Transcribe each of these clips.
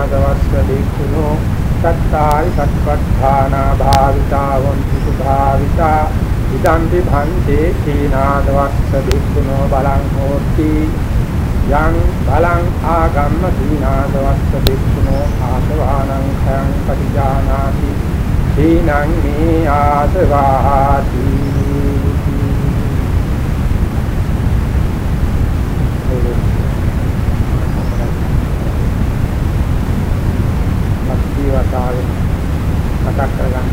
සීනාදවස්ස දීක්ඛුනෝ සත්තාරි සත්පත්ථානා භාවිතා වන්ති සුභාවිතා ඉදම්පි භන්තේ සීනාදවස්ස දීක්ඛුනෝ බලං හෝති යං බලං ආගම්ම සීනාදවස්ස දීක්ඛුනෝ ආසවානං khයං පටිජානාති සීනං මේ ආසවාති වතාවෙන් මතක් කරගන්න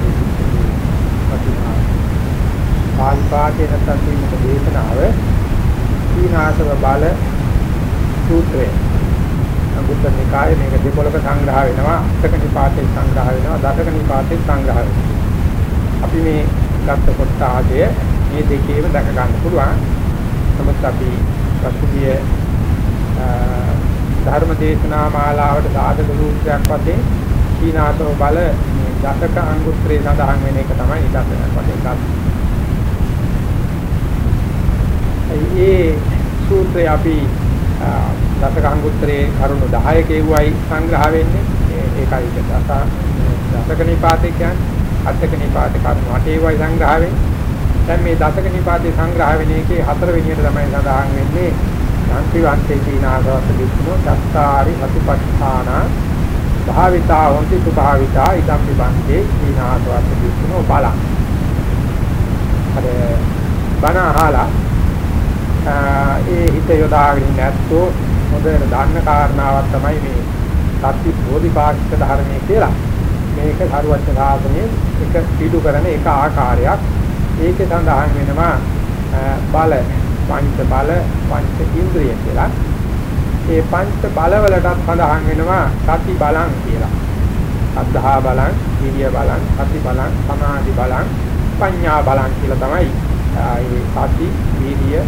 වටිනා පාලි පාඨයේ නැත්නම් මේක දේශනාව සීනාසව බල සූත්‍රය. අඟුත්තර නිකායේ මේක දෙපොලක සංග්‍රහ වෙනවා අටක නිපාතේ සංග්‍රහ වෙනවා දසක නිපාතේ සංග්‍රහ වෙනවා. අපි මේ ගත්ත කොට ආදය මේ දෙකේම දැක ගන්න පුළුවන්. නමුත් අපි පසුගිය ධර්ම දේශනා මාලාවට සාධක රූපයක් වශයෙන් සීනාසව බල දසක අංගුත්‍රේ සඳහන් වෙන එක තමයි නිදර්ශනයක් වශයෙන් ගන්න. ඒ සූත්‍රය අපි දසක අංගුත්‍රේ කරුණු 10 කියුවයි සංග්‍රහ වෙන්නේ. ඒකයි දස දසක නිපාතේ කියන්නේ අටක නිපාතේ කරුණු 8 වයි සංග්‍රහ වෙන්නේ. දැන් මේ දසක නිපාතේ සංග්‍රහ වෙන එකේ හතර වෙනියට තමයි සඳහන් වෙන්නේ. යන්ති වන්තේ සීනාසවස්ස වික්ඛුනෝ දත්තාරි සතිපට්ඨානා භාවිතා හොන්ති සුභාවිතා ඉදම් විබන්තේ සීනාසවස්ස වික්ඛුනෝ බලං අර බණ අහලා ඒ හිත යොදාගෙන නැත්තෝ හොඳට දන්න කාරණාවක් තමයි මේ සත්‍ය බෝධිපාක්ෂික ධර්මයේ කියලා. මේක සරුවච්ච සාසනයේ එක පිටු කරන එක ආකාරයක්. ඒකේ සඳහන් වෙනවා බල පංච බල පංච ඉන්ද්‍රිය කියලා. ඒ පංච බලවලටත් සඳහන් වෙනවා සති බලං කියලා. අද්ධා බලං, විරිය බලං, සති බලං, සමාධි බලං, පඤ්ඤා බලං කියලා තමයි ඒ සති, විරිය,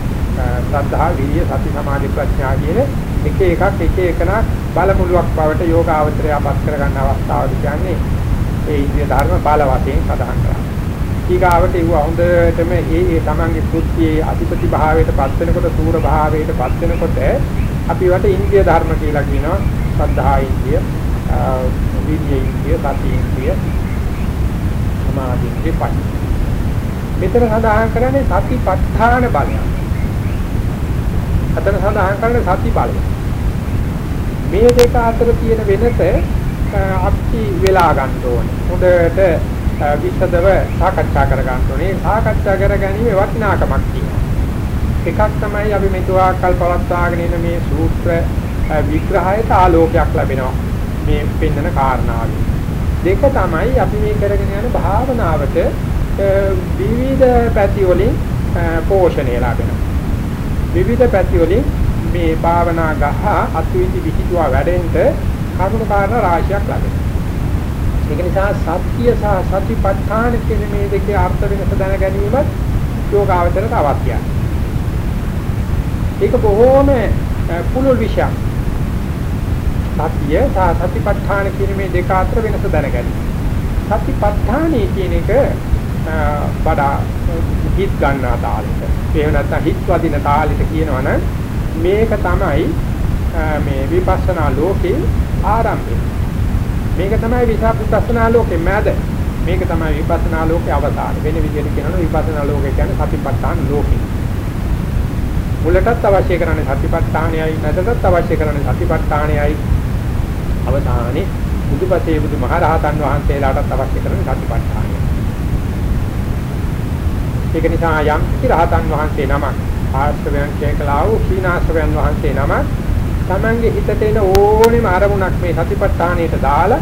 ශ්‍රද්ධා, විරිය, සති, සමාධි, ප්‍රඥා කියන එක එකක් එක එකන බලමුලුවක් බවට යෝගාවචරය අපත් කරගන්න අවස්ථාවද කියන්නේ ඒ ඉන්ද්‍රිය ධර්ම බල වශයෙන් සඳහන් කරනවා. ඊගාවට ඒව හොඳටම ඒ ඒ තමන්ගේ කෘත්‍යයේ අධිපති භාවයට පත් වෙනකොට සූර භාවයට පත් වෙනකොට අපි වට ඉන්ද්‍රිය ධර්ම කියලා කියනවා. සද්ධා ඉන්ද්‍රිය විද්‍ය ඉන්ද්‍රිය සති ඉන්ද්‍රිය සමාධි ඉන්ද්‍රිය පහ මෙතන සඳහන් කරන්නේ සතිපට්ඨාන බලය. අතන සඳහන් කරන්නේ සති බලය මේ දෙක අතර තියෙන වෙනස අපි වෙලා ගන්න ඕනේ. හොඳට විසදව සාකච්ඡා කර ගන්න ඕනේ. සාකච්ඡා කර ගැනීම වටිනාකමක් තියෙනවා. එකක් තමයි අපි මෙතුආ කල් පවත්වාගෙන ඉන්න මේ සූත්‍ර විග්‍රහයට ආලෝකයක් ලැබෙනවා මේ පෙන්වන කාරණාවයි. දෙක තමයි අපි මේ කරගෙන යන භාවනාවට විවිධ පැති වලින් පෝෂණය ලැබෙනවා. විවිධ පැති වලින් මේ භාවනා ගහ අත්විඳි විහිදුවා වැඩෙන්න කරුණු කාරණා රාශියක් ලැබෙනවා. ඒක නිසා සත්‍ය සහ සතිපට්ඨාන කියන මේ දෙකේ අර්ථ වෙනස දැන ගැනීමත් යෝගාවචරයට අවශ්‍යයි. ඒක බොහෝම පුළුල් විෂයක්. සතිය සහ සතිපට්ඨාන කියන මේ දෙක අතර වෙනස දැනගන්න. සතිපට්ඨානයි කියන එක වඩා හිත් ගන්නා තාලෙට. එහෙම නැත්නම් හිත් වදින තාලෙට කියනවනම් මේක තමයි මේ විපස්සනා ලෝකේ ආරම්භය. මේක තමයි විපස්සනා ලෝකේ මැද. මේක තමයි විපස්සනා ලෝකේ අවසාන. වෙන විදිහට කියනවනම් විපස්සනා ලෝකේ කියන්නේ සතිපට්ඨාන ලෝකේ. මුලටත් අවශ්‍ය කරන්නේ සතිපට්ඨානයයි මැදටත් අවශ්‍ය කරන්නේ සතිපට්ඨානයයි අවසානයේ බුදුපතේ බුදුමහරහතන් වහන්සේලාටත් අවශ්‍ය කරන්නේ සතිපට්ඨානය. ඒක නිසා යම් රහතන් වහන්සේ නමක් ආශ්‍රවයන් කියකලා වූ සීනාශ්‍රවයන් වහන්සේ නමක් තමන්ගේ හිතට එන ඕනෙම අරමුණක් මේ සතිපට්ඨානයට දාලා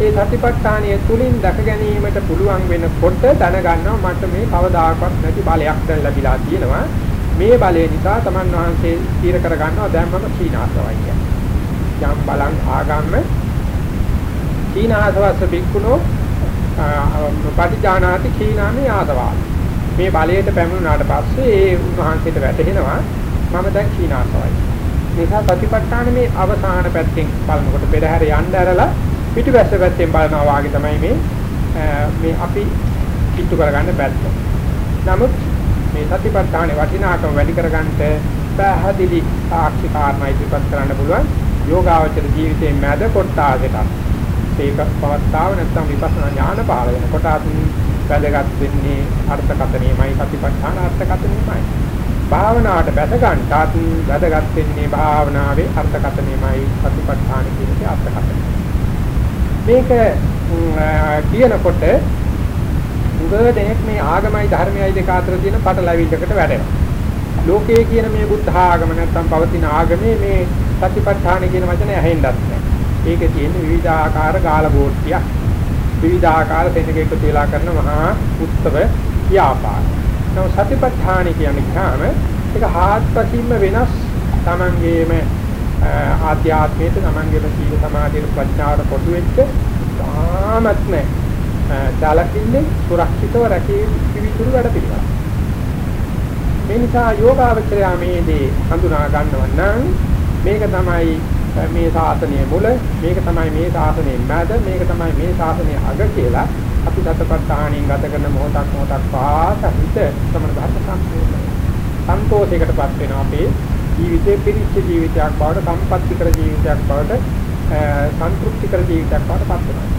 ඒ සතිපට්ඨානය තුලින් දැක ගැනීමට පුළුවන් වෙනකොට දැනගන්නවා මට මේ කවදාකවත් නැති බලයක් දැන් ලැබිලා තියෙනවා මේ බලය නිසා තමන් වහන්සේ තීර කර ගන්නවා දැන් මම සීනාසවයි කියන්නේ යම් බලං ආගම්ම සීනාසවස්ස බික්කුණෝ පටිජානාති කීනාමේ ආසවා. මේ බලයට පැමිණුණාට පස්සේ ඒ උන්වහන්සේට වැටහෙනවා මම දැන් සීනාසවයි නිසා ප්‍රතිපත්තාන මේ අවසාන පැත්තෙන් බලනකොට පෙරහැර යන්න ඇරලා පිටිපස්ස පැත්තෙන් බලනවා වාගේ තමයි මේ මේ අපි කිට්ටු කරගන්න පැත්ත. නමුත් මේ සතිපට්ඨානේ වටිනාකම වැඩි කරගන්නට පැහැදිලි සාක්ෂි කාරණා ඉදිරිපත් කරන්න පුළුවන්. යෝගාවචර ජීවිතයේ මැද කොටාසකට ඒක පවත්තාව නැත්නම් විපස්සනා ඥාන පාල වෙන කොටස් වැදගත් වෙන්නේ අර්ථකථනයමයි ප්‍රතිපත්තාන අර්ථකථනයමයි. භාවනාවට බැස ගන්නටත් වැදගත් වෙන්නේ භාවනාවේ අර්ථකථනයමයි ප්‍රතිපත්තාන කියන එක අර්ථකථනය මේක කියනකොට උගව දෙනෙක් මේ ආගමයි ධර්මයයි දෙක අතර තියෙන පටලැවිල්ලකට වැටෙනවා. ලෝකයේ කියන මේ බුද්ධ ආගම නැත්නම් පවතින ආගමේ මේ සතිපට්ඨාන කියන වචනේ ඇහෙන්නත් නැහැ. ඒකේ තියෙන විවිධාකාර ගාල බෝට්ටියක්. විවිධාකාර දෙනක එකතු වෙලා කරන මහා උත්සව ව්‍යාපාර. නමුත් සතිපට්ඨාන කියන්නේ ඥාන ඒක හාත්පසින්ම වෙනස් තමන්ගේම ආධ්‍යාත්මයට තමන්ගේම සීල සමාධියට ප්‍රඥාවට කොටු වෙච්ච තාමත්ම දාලකින්නේ සුරක්ෂිතව රැකී පිවිතුරු වැඩ පිළිවෙල. මේ නිසා යෝගාවචරය මේ දේ හඳුනා ගන්නව නම් මේක තමයි මේ ශාසනයේ මුල මේක තමයි මේ ශාසනයේ මැද මේක තමයි මේ ශාසනයේ අග කියලා අපි සතපත්තාණින් ගත කරන මොහොතක් මොහොතක් පාස හිත සමන ධර්ම සම්පූර්ණ සන්තෝෂයකටපත් වෙනවා අපේ ජීවිතේ පිරිච්ච ජීවිතයක් බවට සම්පත්‍තිකර ජීවිතයක් බවට සන්තුෂ්ටිකර ජීවිතයක් බවට පත් වෙනවා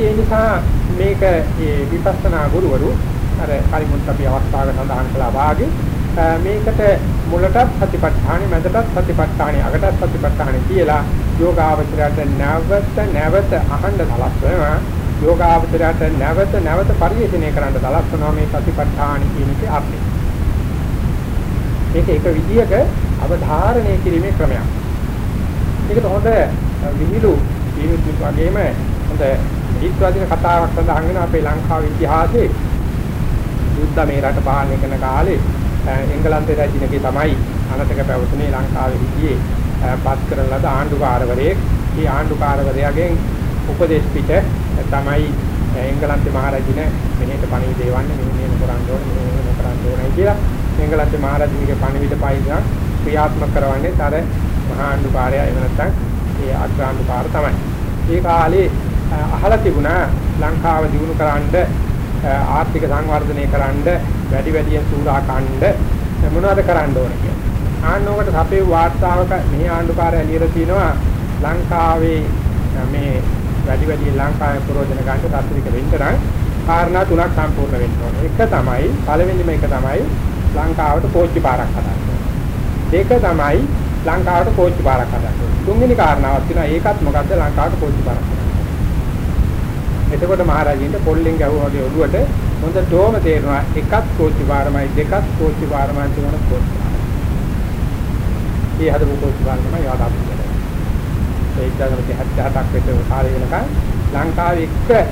ඒ නිසා මේක මේ විපස්සනා ගුරුවරු අර කලිමුත් අපි අවස්ථාවක සඳහන් කළා වාගේ මේකට මුලටත් සතිපට්ඨානෙ මැදටත් සතිපට්ඨානෙ අගටත් සතිපට්ඨානෙ කියලා යෝගාවචරයට නැවත නැවත අහන්න සලස්වනවා යෝගාවචරයට නැවත නැවත පරිශීලනය කරන්න සලස්වනවා මේ සතිපට්ඨාන කියන එකේ අර්ථය. මේක එක විදියක අවධාරණය කිරීමේ ක්‍රමයක්. මේකට හොඳ විහිළු ජීවිත වගේම හොඳ හිත්වාදින කතාවක් සඳහන් වෙන අපේ ලංකාවේ ඉතිහාසයේ යුද්ධ මේ රට පාලනය කරන කාලේ එංගලන්තයේ රැජිනකේ තමයි අනතක පැවතුනේ ලංකාවේ හිටියේ පත් කරන ලද ආණ්ඩුකාරවරයෙක්. මේ ආණ්ඩුකාරවරයාගෙන් උපදේශ පිට තමයි එංගලන්තේ මහරජින මෙහෙට පණිවිඩ දෙවන්නේ මෙහෙම මෙහෙම කරන්න ඕනේ මෙහෙම මෙහෙම කරන්න ඕනේ කියලා එංගලන්තේ මහරජිනගේ පණිවිඩ පයිසා ක්‍රියාත්මක කරවන්නේ තර මහා ආණ්ඩුකාරයා එහෙම නැත්නම් ඒ අග්‍රාණ්ඩුකාර තමයි. ඒ කාලේ අහලා තිබුණා ලංකාව දිනු කරන්න ආර්ථික සංවර්ධනය කරන්න වැඩි වැඩියෙන් සූරා කණ්ඩ මොනවද කරන්න ඕන කියලා. ආන්නෝකට අපේ වාර්තාවක මෙහි ආණ්ඩුකාරය ලියලා තිනවා ලංකාවේ මේ වැඩි වැඩියෙන් ලංකාවේ ප්‍රෝජන ගන්න තාත්වික වෙන්න නම් කාරණා තුනක් සම්පූර්ණ වෙන්න ඕනේ. එක තමයි පළවෙනිම එක තමයි ලංකාවට කෝච්චි පාරක් හදන්න. දෙක තමයි ලංකාවට කෝච්චි පාරක් හදන්න. තුන්වෙනි කාරණාවක් තියෙනවා ඒකත් මොකද්ද ලංකාවට කෝච්චි පාරක් හදන්න. එතකොට මහරජින්ට පොල්ලෙන් ගැහුවා වගේ ඔළුවට හොඳටම තේරෙනවා එකක් කෝච්චි වාරමයි දෙකක් කෝච්චි වාරමයි කියන කෝච්චි. මේ හදපු කෝච්චි වාර තමයි යාදාපු කරන්නේ. ඒ 1977ක් විතර කාලේ වෙනකන් ලංකාවේ එක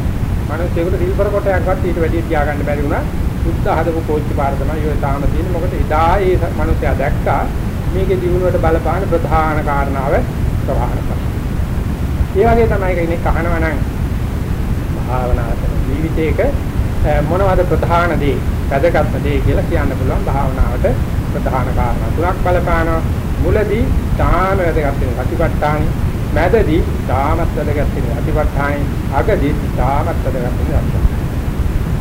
මිනිස්සුෙකුට සිල්වර කොටයක්වත් ඊට වැඩි තියාගන්න බැරි වුණා. සුද්ධ හදපු කෝච්චි වාර තමයි ඔය තාම තියෙන්නේ. මොකද එදා ඒ මිනිස්සයා දැක්කා මේකේ දිනුවට බලපාන ප්‍රධාන කාරණාව ප්‍රවාහන ප්‍රශ්න. ඒ වගේ තමයි කෙනෙක් අහනවා නම් භාවනා කරන ජීවිතයක මොනවද ප්‍රධාන දේ වැදගත්ම දේ කියලා කියන්න පුළුවන් භාවනාවට ප්‍රධාන කාරණා තුනක් බලපානවා. මුලදී තාම වැදගත් වෙන ප්‍රතිපත්තානි මැදදී තාමත් වැදගත් වෙන ප්‍රතිපත්තානි අගදී තාමත් වැදගත් වෙන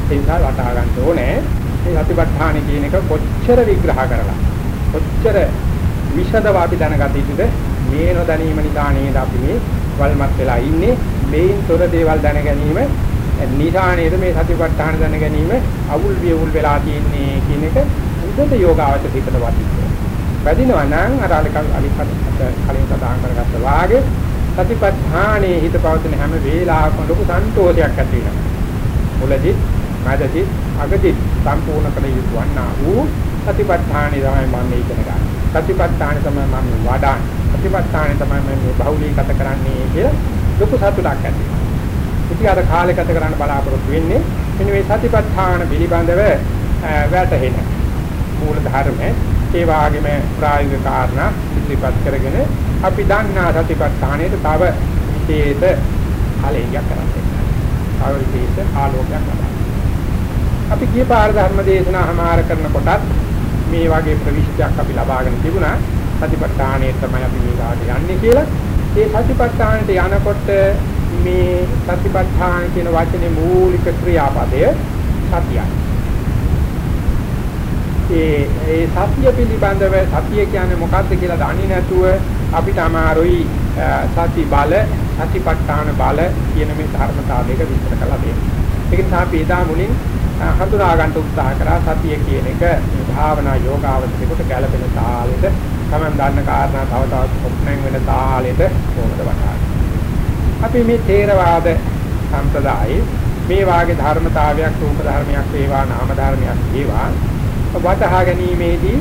ඒ නිසා වටහා ගන්න ඕනේ මේ ප්‍රතිපත්තානි කියන එක කොච්චර විග්‍රහ කරලා කොච්චර විෂදව අපි දැනගත යුතුද මේ නොදැනීම නිසා නේද අපි මේ වල්මත් වෙලා ඉන්නේ මේන් තොර දේවල් දැන ගැනීම නිසා නේද මේ සතිපට්ඨාන දැන ගැනීම අවුල් වියුල් වෙලා තියෙන්නේ කියන එක උදේට යෝගාවචර හිතට වටිනවා. වැඩිනවා නම් අර අලිකත් කලින් සදාන් කරගත්ත වාගේ සතිපට්ඨානේ හිත පවතින හැම වෙලාවකම ලොකු සන්තෝෂයක් ඇති වෙනවා. මුලදී, මැදදී, අගදී සම්පූර්ණ කළ යුතු වන්නා වූ සතිපට්ඨානේ තමයි මම ඉගෙන ගන්න. සතිපට්ඨානේ තමයි මම වඩන්නේ. සතිපට්ඨානේ තමයි මම බහුලීගත කරන්නේ කියලා ලොකු සතුටක් ඇති වෙනවා. ඉතින් අර කාලේ ගත කරන්න බලාපොරොත්තු වෙන්නේ මෙන්න මේ සතිපට්ඨාන පිළිබඳව වැටහෙන මූල ධර්ම ඒ වගේම ප්‍රායෝගික කාරණා ඉදිරිපත් කරගෙන අපි දන්නා සතිපට්ඨානයේ තව විශේෂ ආලේඛයක් කරන්නේ. තව විශේෂ ආලෝකයක් ලබනවා. අපි ගිය පාර ධර්ම දේශනා හමාර කරනකොටත් මේ වගේ ප්‍රවිෂ්ටයක් අපි ලබාගෙන තිබුණා. සතිපට්ඨානයේ තමයි අපි මේ ගාට යන්නේ කියලා. ඒ සතිපට්ඨානට යනකොට මේ සතිපට්ඨාන කියන වචනේ මූලික ක්‍රියාපදය සතියයි. ඒ ඒ සත්‍ය පිළිබඳව සත්‍ය කියන්නේ මොකක්ද කියලා දන්නේ නැතුව අපිට අමාරුයි සති බල සතිපට්ඨාන බල කියන මේ ධර්මතාව දෙක විස්තර කරලා දෙන්න. ඒක නිසා අපි එදා මුලින් හඳුනා ගන්න උත්සාහ කරා සතිය කියන එක භාවනා යෝගාවචරයට ගැළපෙන තාලෙට Taman දන්න කාරණා තව තවත් කොටෙන් වෙන තාලෙට කොහොමද වටහාගන්නේ. අපි මේ තේරවාද සම්ප්‍රදායේ මේ වාගේ ධර්මතාවයක් රූප ධර්මයක් වේවා නාම ධර්මයක් වේවා වටහා ගැනීමේදී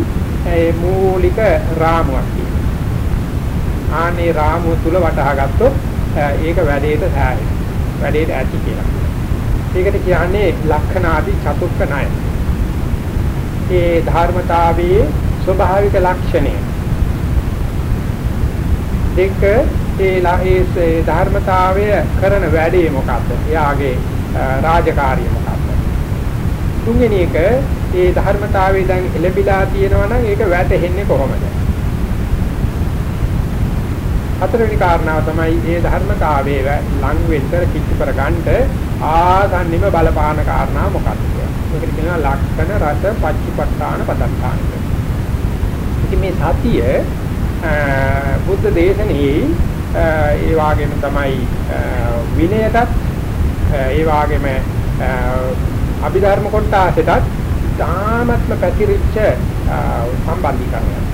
ඒ මූලික රාමුවක් තියෙනවා. ආනේ රාමුව තුල වටහා ගත්තොත් ඒක වැඩේට සෑහෙන. වැඩේට ඇති කියලා. ඒකට කියන්නේ ලක්ෂණාදි චතුක්ක ණය. ඒ ධර්මතාවයේ ස්වභාවික ලක්ෂණය. දෙක ඒ ධර්මතාවය කරන වැඩේ මොකක්ද? එයාගේ රාජකාරිය මොකක්ද? තුන්වෙනි එක ඒ ධර්මතාවය දැන් එළඹිලා තියෙනවා නම් ඒක වැටෙන්නේ කොහොමද? හතරවෙනි කාරණාව තමයි මේ ධර්මතාවයේ ලං වෙතර කිච්ච කර ගන්නට ආසන්නෙම බලපාන කාරණා මොකක්ද කියලා. ඒකට කියනවා ලක්ෂණ රස පච්චපට්ඨාන පදත්තාන කියලා. ඉතින් මේ සතිය බුද්ධ දේශනේ ඒ වගේම තමයි විනයටත් ඒ වගේම අභිධර්ම කොටසටත් තාමත්ම පැතිරිච්ච සම්බන්ධීකරණයක්.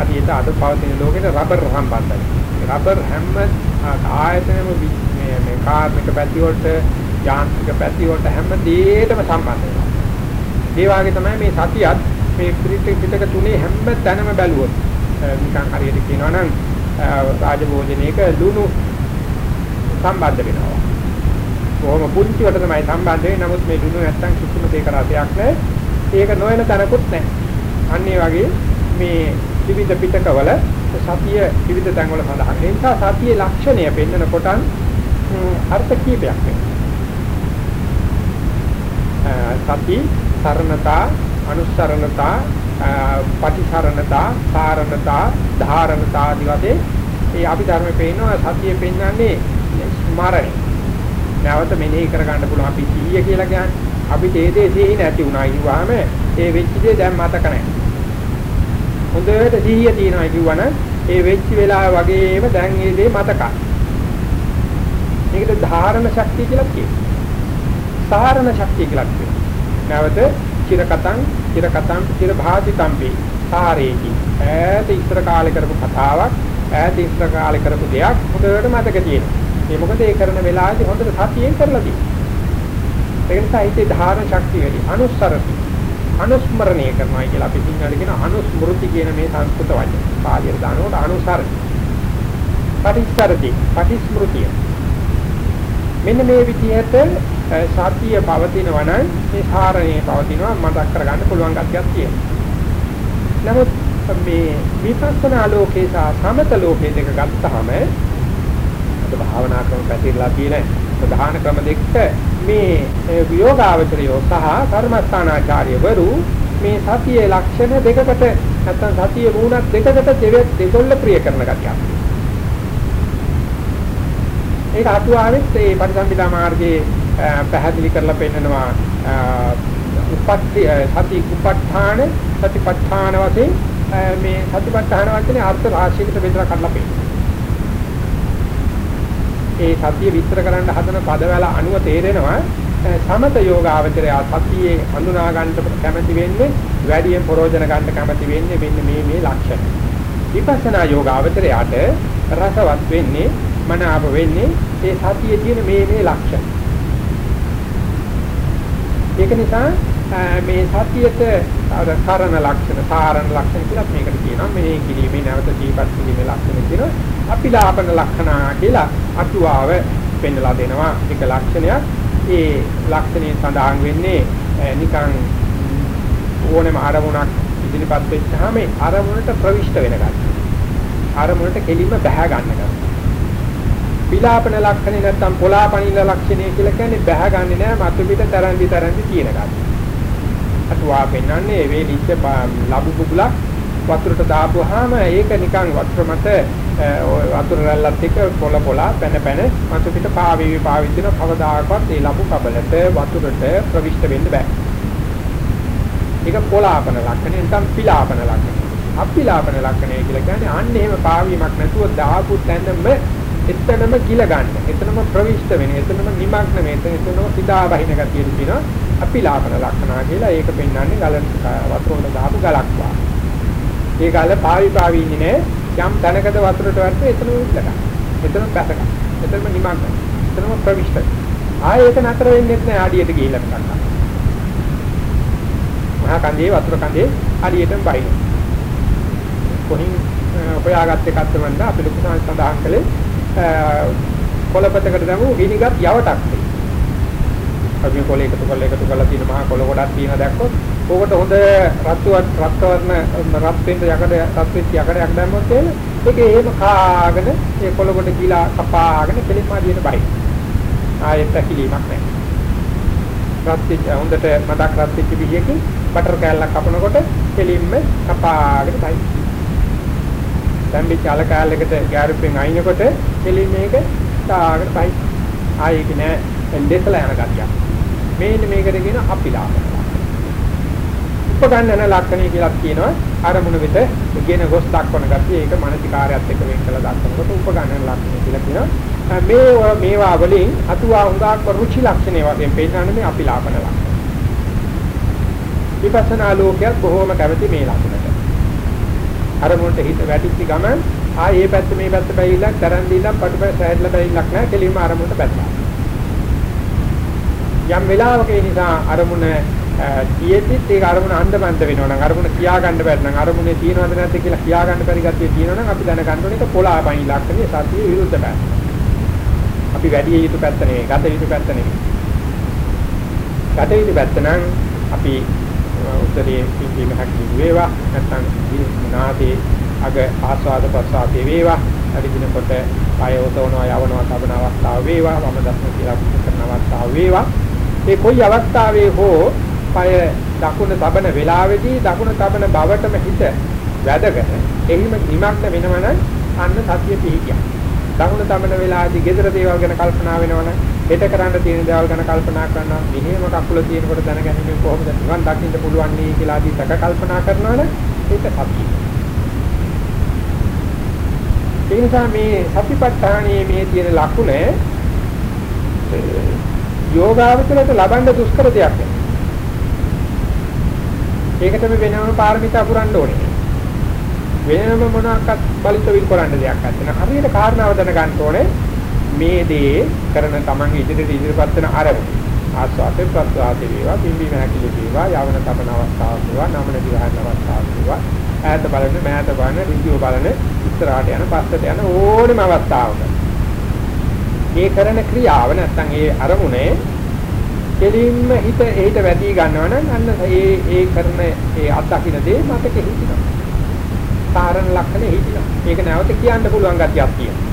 අදිට අද පවතින ලෝකෙට රබර් සම්බන්ධයි. රබර් හැම ආයතනෙම මේ මේ කාර්මික පැති වලට යාන්ත්‍රික පැති වලට හැම දෙයකටම සම්බන්ධ වෙනවා. ඒ වගේ තමයි මේ සතියත් මේ ත්‍රිත්‍ය පිටක තුනේ හැම තැනම බැලුවොත් නිකන් හරියට කියනවා නම් රාජභෝජනයක ලුණු සම්බන්ධ වෙනවා. කොහොම පුංචි වට තමයි සම්බන්ධ වෙන්නේ. නමුත් මේ දුනු නැත්තම් කිසිම දෙයක රසයක් නැහැ. ඒක නොවන තැනකුත් නැහැ. අන්න ඒ වගේ මේ විවිධ පිටකවල සතිය විවිධ තැන්වල සඳහන්. ඒ නිසා සතියේ ලක්ෂණය පෙන්වන කොටන් අර්ථ කීපයක් වෙනවා. සති සරණතා අනුසරණතා පටිසරණතා සාරණතා ධාරණතා ආදී වශයෙන් ඒ අපි ධර්මයේ පෙන්නනවා සතිය පෙන්වන්නේ ස්මරණය නැවත මෙනෙහි කරගන්න පුළුවන් අපි 100 කියලා කියන්නේ. අපි තේ දේ සිහි නැති වුණා කිව්වහම ඒ වෙච්ච දේ දැන් මතක නැහැ. හොඳට සිහිය තියෙනවා කිව්වනම් ඒ වෙච්ච වෙලාව වගේම දැන් ඒ දේ මතකයි. මේකට ධාරණ ශක්තිය කියලා කියනවා. සාරණ ශක්තිය කියලා කියනවා. නැවත චිරකතං චිරකතං චිරභාතිතම්පි සාරේති. ඈත ඉස්සර කාලේ කරපු කතාවක් ඈත ඉස්සර කාලේ කරපු දෙයක් හොඳට මතක තියෙනවා. ඒ මොකද ඒ කරන වෙලාවේදී හොඳට සතියෙන් කරලා තියෙනවා. ඒ නිසා හිතේ ධාරණ ශක්තිය වැඩි. අනුස්සරති. අනුස්මරණය කරනවා කියලා අපි සිංහලට කියන අනුස්මෘති කියන මේ සංස්කෘත වචන. පාලියට දානකොට අනුසරති. පටිච්චරති. පටිස්මෘතිය. මෙන්න මේ විදිහට සතිය පවතිනවා නම් මේ සාරණේ පවතිනවා මතක් කරගන්න පුළුවන් ගැටියක් තියෙනවා. නමුත් මේ විපස්සනා ලෝකේ සහ සමත ලෝකේ දෙක ගත්තාම අද භාවනා ක්‍රම පැතිරලා තියෙන ප්‍රධාන ක්‍රම දෙක මේ යෝගාවචරයෝ සහ කර්මස්ථානාචාර්යවරු මේ සතියේ ලක්ෂණ දෙකකට නැත්නම් සතියේ මූණක් දෙකකට දෙකොල්ල ප්‍රිය කරන ගැටියක්. ඒක අතුආවෙත් ඒ පරිසම්පදා මාර්ගයේ පැහැදිලි කරලා පෙන්නනවා උපත්ති සති උපට්ඨාන සතිපට්ඨාන වශයෙන් මේ සතිපට්ඨාන වචනේ අර්ථ රාශියකට බෙදලා කඩලා පෙන්නනවා. ඒ සතිය විස්තර කරන්න හදන පදවල අනුව තේරෙනවා සමත යෝගාවචරය සතියේ හඳුනා ගන්නට කැමැති වෙන්නේ වැඩියෙන් ප්‍රෝජන ගන්න කැමැති වෙන්නේ මෙන්න මේ මේ ලක්ෂණ. විපස්සනා යෝගාවචරයට රසවත් වෙන්නේ මනාප වෙන්නේ ඒ සතියේ තියෙන මේ මේ ලක්ෂණ. ඒක නිසා මේ සතියට අර කරන ලක්ෂණ, සාරණ ලක්ෂණ කියලා මේකට කියනවා. මේ කිරීමේ නැවත ජීවත් කිරීමේ ලක්ෂණ කියනවා. අපිලාපන ලක්ෂණ කියලා අටුවාව පෙන්නලා දෙනවා. එක ලක්ෂණයක්. ඒ ලක්ෂණය සඳහන් වෙන්නේ නිකන් ඕනෑම අරමුණක් ඉදිරිපත් වෙච්චාම අරමුණට ප්‍රවිෂ්ඨ වෙන ගන්න. අරමුණට කෙලින්ම බැහැ ගන්න ගන්න. විලාපන ලක්ෂණේ නැත්තම් පොලාපනින ලක්ෂණේ කියලා කියන්නේ බැහැගන්නේ නැහැ මතු පිට තරන්දි තරන්දි තියෙන ගන්න. අටුවා පෙන්වන්නේ ඒ වේලිච්ච ලබු බුබුලක් වතුරට දාපුවාම ඒක නිකන් වතුර මත වතුර රැල්ලත් එක්ක පොළ පොළ පැන පැන මතු පිට පාවි පාවි දින කවදාකවත් ඒ ලබු කබලට වතුරට ප්‍රවිෂ්ඨ වෙන්න බෑ. ඒක පොලාපන ලක්ෂණය නැත්නම් පිලාපන ලක්ෂණය. අපිලාපන ලක්ෂණය කියලා කියන්නේ අන්න එහෙම පාවීමක් නැතුව දාපු තැනම එතනම ගිල ගන්න. එතනම ප්‍රවිෂ්ඨ වෙන. එතනම නිමග්න වෙන. එතනම සිතා බහින ගතිය තියෙනවා. අපිලාපන ලක්ෂණා කියලා ඒක පෙන්වන්නේ ගලන වතුරට දාපු ගලක් වා. ඒ ගල පාවි පාවි ඉන්නේ නෑ. යම් තැනකද වතුරට වැටෙන්නේ එතනම ගිල ගන්න. එතනම පැස ගන්න. එතනම නිමග්න. එතනම ප්‍රවිෂ්ඨ. ආයෙ ඒක නතර වෙන්නේ නැහැ ආඩියට ගිහිල්ලා ගන්නවා. මහා කන්දේ වතුර කන්දේ ආඩියටම බහිනවා. කොහින් හොයාගත්ත එකක්ද මන්ද අපි ලොකු සඳහන් කළේ කොළපතකට දැමු ගිනිගත් යවටක්. අපි කොළ එකතු කරලා එකතු කරලා තියෙන මහා කොළ ගොඩක් තියෙන දැක්කොත් ඕකට හොඳ රත්වත් රත්වර්ණ රත් වෙන්න යකඩ රත් වෙච්ච යකඩයක් දැම්මොත් එහෙම ඒක එහෙම කාගෙන ඒ කොළ කොට ගිලා කපාගෙන කෙලින්ම දින බයි. ආයෙත් ඇකිලීමක් නැහැ. රත් වෙච්ච හොඳට මඩක් රත් වෙච්ච බිහියකින් බටර් කෑල්ලක් කපනකොට කෙලින්ම කපාගෙන බයි. තැම්බිච්ච අල කෑල්ලකට ගෑරුපෙන් අයින්කොට කෙලින් මේක තාගෙන බයි ආයෙක නෑ. දෙසලා යන ගතියක්. මේන්න මේකට කියන අපිලාපන උපගන්නන ලක්ෂණය කියලා කියනවා. අරමුණ වෙත ගෙන ගොස් දක්වන ගතිය. ඒක මානසිකාරයත් එක්ක වෙන් කළ දක්වනකොට උපගන්නන ලක්ෂණය කියලා කියනවා. මේ මේවා වලින් අතුවා හුඟක් රුචි ලක්ෂණය වශයෙන් පෙන්නන්නේ මේ අපිලාපන ලක්ෂණ විපස්සනා ලෝකයක් බොහෝම කැමති මේ ලක්ෂණයට අරමුණට හිත වැටිච්ච ගමන් ආ මේ පැත්ත මේ පැත්ත බැවිලා තරන් දීලා පටුපැ සෑහෙලා බැවිලක් නැහැ කෙලින්ම අරමුණට පැත්තා යම් වෙලාවක ඒ නිසා අරමුණ තියෙද්දිත් ඒක අරමුණ අන්දමන්ත වෙනවා නම් අරමුණ කියා ගන්න බැරි නම් අරමුණේ තියෙනවද නැද්ද කියලා කියා ගන්න බැරි ගැතිය තියෙනවා නම් අපි දැනගන්න ඕනේ ඒක පොළාපයින් ලක්ෂණේ සතිය විරුද්ධ පැත්ත. අපි වැඩි යුතු පැත්ත නෙවෙයි, ගත යුතු පැත්ත නෙවෙයි. ගත යුතු පැත්ත නම් අපි උත්තරේ පිටිම හැකියි වේවා නැත්නම් නාදී අග ආස්වාද ප්‍රසආතේ වේවා. අදිනකොට ආය ඔතවනවා යවනවා තබන අවස්ථාව වේවා. වම දස්ම කියලා කරන අවස්ථාව වේවා. ඒ කොයි අවස්ථාවේ හෝ පය දකුණ තබන වෙලාවේදී දකුණ තබන බවටම හිත වැදගෙන එහිම නිමක්ත වෙනවනම් අන්න සතිය පිහිටියා. දකුණ තබන වෙලාවේදී gedara දේවල් ගැන කල්පනා වෙනවනම් හෙට කරන්න තියෙන දේවල් ගැන කල්පනා කරනවා විනේම කකුල තියෙනකොට දැනගැනීමෙන් කොහොමද නිවන් දකින්න පුළුවන් නේ කියලා ආදී තක කල්පනා කරනවනේ ඒක සතිය. ඒ නිසා මේ සතිපට්ඨානයේ මේ තියෙන ලකුණ යෝගාවචරයට ලබන්න දුෂ්කර දෙයක් නෙවෙයි. ඒකට මේ වෙනම පාරමිතා පුරන්න ඕනේ. වෙනම මොනවාක්වත් බලිත විල් කරන්න දෙයක් නැත්නම් හරියට කාරණාව දැනගන්න ඕනේ. මේ දේ කරන තමන් ඉදිරියට ඉදිරියපත් වෙන අරමුණ. ආස්වාදේ ප්‍රසආදේ වේවා, පිම්බි මහකිලි වේවා, යවන තබන අවස්ථාවක් වේවා, නමන දිවහන අවස්ථාවක් වේවා, ඈත බලන, මෑත බලන, ඍජුව බලන, ඉස්සරහට යන, පස්සට යන ඕනම අවස්ථාවක. මේ කරන ක්‍රියාව නැත්නම් ඒ අරමුණේ කෙලින්ම හිත එහෙට වැඩි ගන්නවා නම් අන්න ඒ ඒ කරන ඒ අත්දකින්න දේ මතකෙ හිටිනවා. කාරණ ලක්ෂණ හිටිනවා. ඒක නැවත කියන්න පුළුවන් ගතියක් තියෙනවා.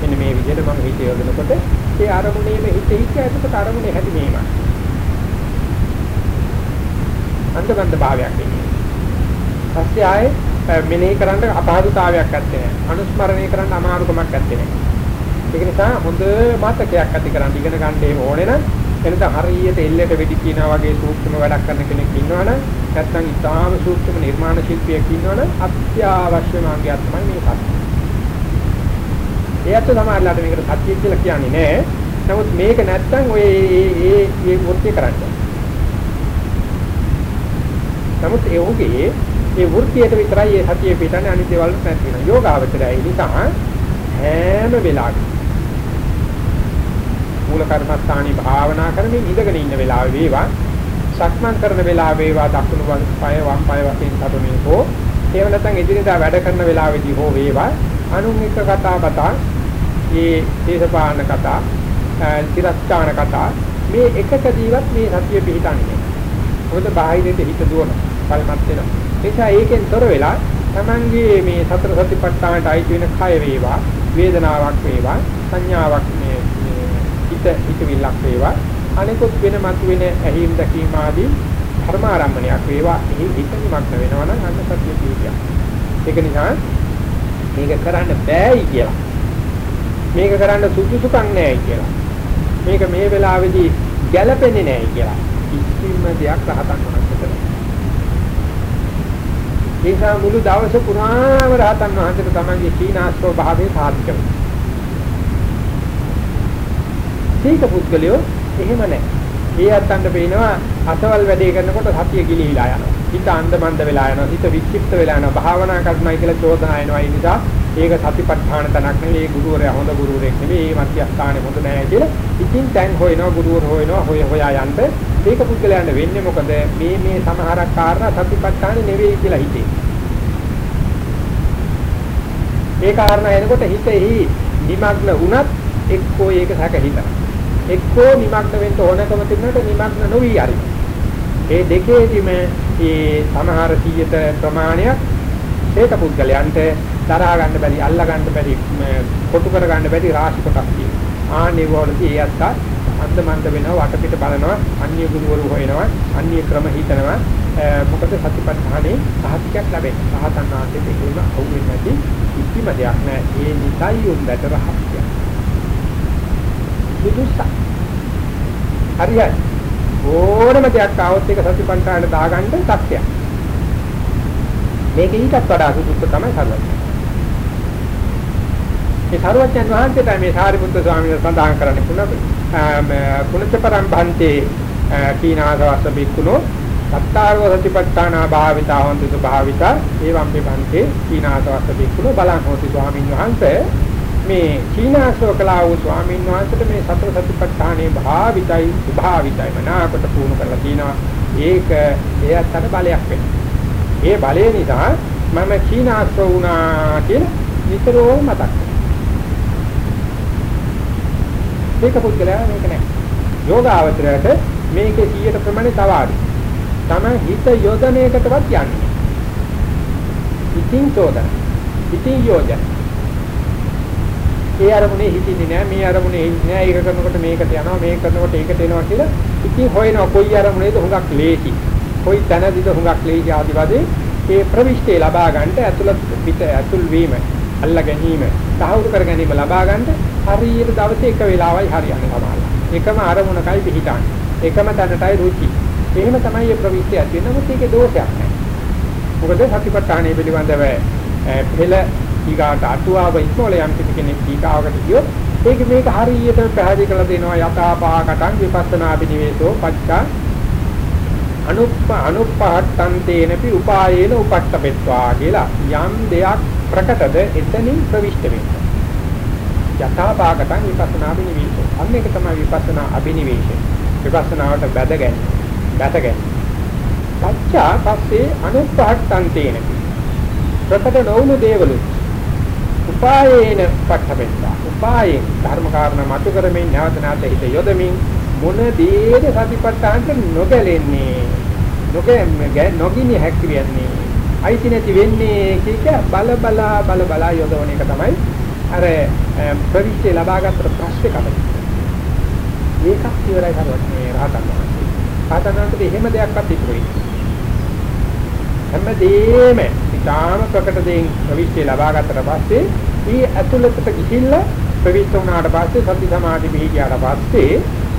මෙන්න මේ විදිහට මම හිත යොදනකොට ඒ අරමුණේම හිත හිත ඇතුළත අරමුණේ හැටි මේමයි. අන්තබන්ද භාවයක් එන්නේ. පස්සේ ආයේ මෙනෙහි කරන්න අපහසුතාවයක් නැත්තේ. අනුස්මරණය කරන්න අමාරුකමක් නැත්තේ. ඒක නිසා හොඳ මතකයක් ඇති කරන් ඉගෙන ගන්න එහෙම ඕනේ නම් එනද හරියට එල්ලයට වෙඩි කියනා වගේ සූක්ෂම වැඩක් කරන කෙනෙක් ඉන්නවනම් නැත්නම් ඉතාම සූක්ෂම නිර්මාණ ශිල්පියෙක් ඉන්නවනම් අත්‍යවශ්‍යම අංගයක් තමයි මේ සතිය. ඒත් සමහරලාට මේකට සතිය කියලා කියන්නේ නෑ. නමුත් මේක නැත්නම් ඔය ඒ ඒ ඒ වෘත්‍ය කරන්නේ. නමුත් ඒ ඔහුගේ ඒ වෘත්තියට විතරයි ඒ සතිය පිටන්නේ අනිත් දේවල් නැති වෙනවා. යෝගාවචරය ඒ නිසා හැම වෙලාවෙම මූල කර්මස්ථානී භාවනා කරමින් ඉඳගෙන ඉන්න වෙලාවේ වේවා සක්මන් කරන වෙලාවේ වේවා දකුණු වම් පාය වම් පාය වශයෙන් තබමින් හෝ එහෙම නැත්නම් එදිනෙදා වැඩ කරන වෙලාවේදී හෝ වේවා. අනුන් එක්ක කතා බතා මේ දේශපාලන කතා තිරස්චාන කතා මේ එකකදීවත් මේ සතිය පිහිටන්නේ මොකද බාහිරට හිත දුවන කල්මත් වෙනවා නිසා ඒකෙන් තොර වෙලා Tamange මේ සතර සතිපට්ඨානට අයිති වෙන කය වේවා වේදනාවක් වේවා සංඥාවක් මේ හිත හිතවිල්ලක් වේවා. අනිකුත් වෙන මතුවෙන ඇහිම් දැකීම ආදී ධර්මාරම්මණයක් වේවා එහි හිත නිමග්න වෙනවා නම් අන්න සත්‍ය පිළිගියා. ඒක නිසා මේක කරන්න බෑයි කියලා. මේක කරන්න සුදුසුකම් නෑයි කියලා. මේක මේ වෙලාවේදී ගැළපෙන්නේ නෑයි කියලා. කිසිම දෙයක් රහතන් වහන්සේට ඒ නිසා මුළු දවස පුරාම රහතන් වහන්සේට තමන්ගේ සීනාස්ත්‍රෝ භාවයේ සාධක වෙනවා. සීක පුද්ගලයෝ එහෙම නැහැ. ඒ අත්තන්ට පේනවා අසවල් වැඩේ කරනකොට සතිය ගිලිහිලා යනවා. හිත අන්දමන්ද වෙලා යනවා. හිත වික්ෂිප්ත වෙලා යනවා. භාවනා කරනයි කියලා චෝදනා එනවා. ඒ නිසා ඒක සතිපට්ඨාන තනක් නෙවෙයි. ඒ ගුරුවරයා හොඳ ගුරුවරයෙක් නෙවෙයි. ඒ මධ්‍යස්ථානේ හොඳ නෑ කියලා. ඉතින් දැන් හොයනවා ගුරුවර හොයනවා හොය හොයා යන්න. මේක පුද්ගලයන්ට වෙන්නේ මොකද? මේ මේ සමහරක් කාරණා සතිපට්ඨානේ නෙවෙයි කියලා හිතේ. ඒ කාරණා එනකොට හිතෙහි නිමග්න වුණත් එක්කෝ ඒක සැක හිතනවා. එක්කෝ නිමග්න වෙන්න ඕනකම තිබුණාට නිමග්න නොවි හරි. ඒ දෙකේදීම මේ සමහර සියයට ප්‍රමාණයක් ඒක පුද්ගලයන්ට තරහා ගන්න බැරි, අල්ලා ගන්න බැරි, කොටු කර ගන්න බැරි රාශි කොටස් තියෙනවා. ආන්නේ වලදී ඒ අත්ත අන්දමන්ද වෙනවා, වටපිට බලනවා, අන්‍ය ගුරුවරු හොයනවා, අන්‍ය ක්‍රම හිතනවා. මොකද සතිපට්ඨානේ සාහිත්‍යයක් ලැබෙන්නේ. සහතන් ආන්තේ දෙකේම අවුෙන්නේ නැති කිසිම දෙයක් නැහැ. ඒ නිසයි උන්දට රහස්‍යය. සුදුසක්. හරියයි. ඕනම දෙයක් ආවොත් ඒක සතිපට්ඨානට දාගන්න තත්ත්වයක්. මේක ඊටත් වඩා සුදුසු තමයි සරුවචන. මේ සරුවචන වහන්සේට මේ සාරිපුත්‍ර ස්වාමීන් වහන්සේ සඳහන් කරන්නේ කුණ කුණචපරම් භන්තේ කීනාසවස්ස බික්කුණෝ සත්තාරෝ සතිපට්ඨාන භාවිතා හොන්තු භාවිතා එවම් බිබන්තේ කීනාසවස්ස බික්කුණෝ බලං හොති ස්වාමීන් වහන්සේ මේ චීනාසෝ කලාව ස්වාමීන් වහන්සේට මේ සතර සතිපට්ඨානේ භාවිතයි සුභාවිතයි මනාකොට පුහුණු කරලා තිනවා. ඒක එයත් අර බලයක් වෙනවා. ඒ බලය නිසා මම චීනාසෝ වුණා කියලා නිතරම මතක් මේක පුද්ගලයා මේක නෑ. යෝගාවචරයට මේකේ 100 ප්‍රමාණය තව අඩු තමයි හිත යොදණයකටවත් යන්නේ ඉතින් චෝදන. ඉතින් යෝජන. ඒ අරමුණේ හිතින්නේ නැහැ මේ අරමුණේ ඉන්නේ නැහැ ඒක කරනකොට මේකට යනවා මේක කරනකොට ඒකට එනවා කියලා ඉතින් හොයනවා කොයි අරමුණේද හුඟක් ලේසි. කොයි තැනදීද හුඟක් ලේසි ආදිවාදී ඒ ප්‍රවිෂ්ඨේ ලබා ගන්නට ඇතුළත් පිට ඇතුල් වීම අල්ලා ගැනීම සාහවුරු කර ගැනීම ලබා ගන්නට හරියට දවසේ එක වෙලාවයි හරියන්නේ සමහරවල් එකම අරමුණකයි පිහිටන්නේ. එකම තැනටයි රුචි. එහෙම තමයි මේ ප්‍රවිෂ්ඨය ඇති වෙන්නේ. නමුත් ඒකේ දෝෂයක් නැහැ මොකද සතිපට්ඨානය පිළිබඳව පෙළ ඊගාට අටුවාව ඉක්මවල යම් කෙනෙක් ඊගාවකට ගියොත් ඒක මේක හරියට පැහැදිලි කරලා දෙනවා යථාපාකටං විපස්සනා පිනිවේසෝ පච්චා අනුප්ප අනුප්පහත්තන්තේනපි උපායේන උපට්ඨපෙත්වා කියලා යම් දෙයක් ප්‍රකටද එතනින් ප්‍රවිෂ්ඨ වෙනවා. යථාපාකටං විපස්සනා පිනිවේසෝ අන්න ඒක තමයි විපස්සනා අභිනිවේෂය. විපස්සනාවට බැදගැනීම බැසගැනීම පච්චා පස්සේ අනුප්පහත්තන්තේනපි ප්‍රකට නොවුණු දේවලුත් උපායේන පට්ඨපෙත්තා. උපායෙන් ධර්ම කාරණා මතු කරමින් නැවත නැවත හිත යොදමින් මොන දේද සතිපට්ඨානට නොගැලෙන්නේ? නොගැ නොගිනි හැක්කියන්නේ අයිති නැති වෙන්නේ කික බල බල බල බල යොදවන එක තමයි අර ප්‍රවිෂ්ඨ ලබාගත් ප්‍රශ්නේ කමයි ඒකක් ඉවරයි කරවත් මේ රහතන් වහන්සේ. රහතන් වහන්සේ එහෙම දෙයක්වත් ඉතුරුයි හැමදේම ඉතාම ප්‍රකට දෙයින් ප්‍රවිෂ්ඨය ලබා ගන්නට පස්සේ මේ ඇතුළතට ගිහිල්ලා ප්‍රවිෂ්ඨ වුණාට පස්සේ සති සමාධි පිහිටියාට පස්සේ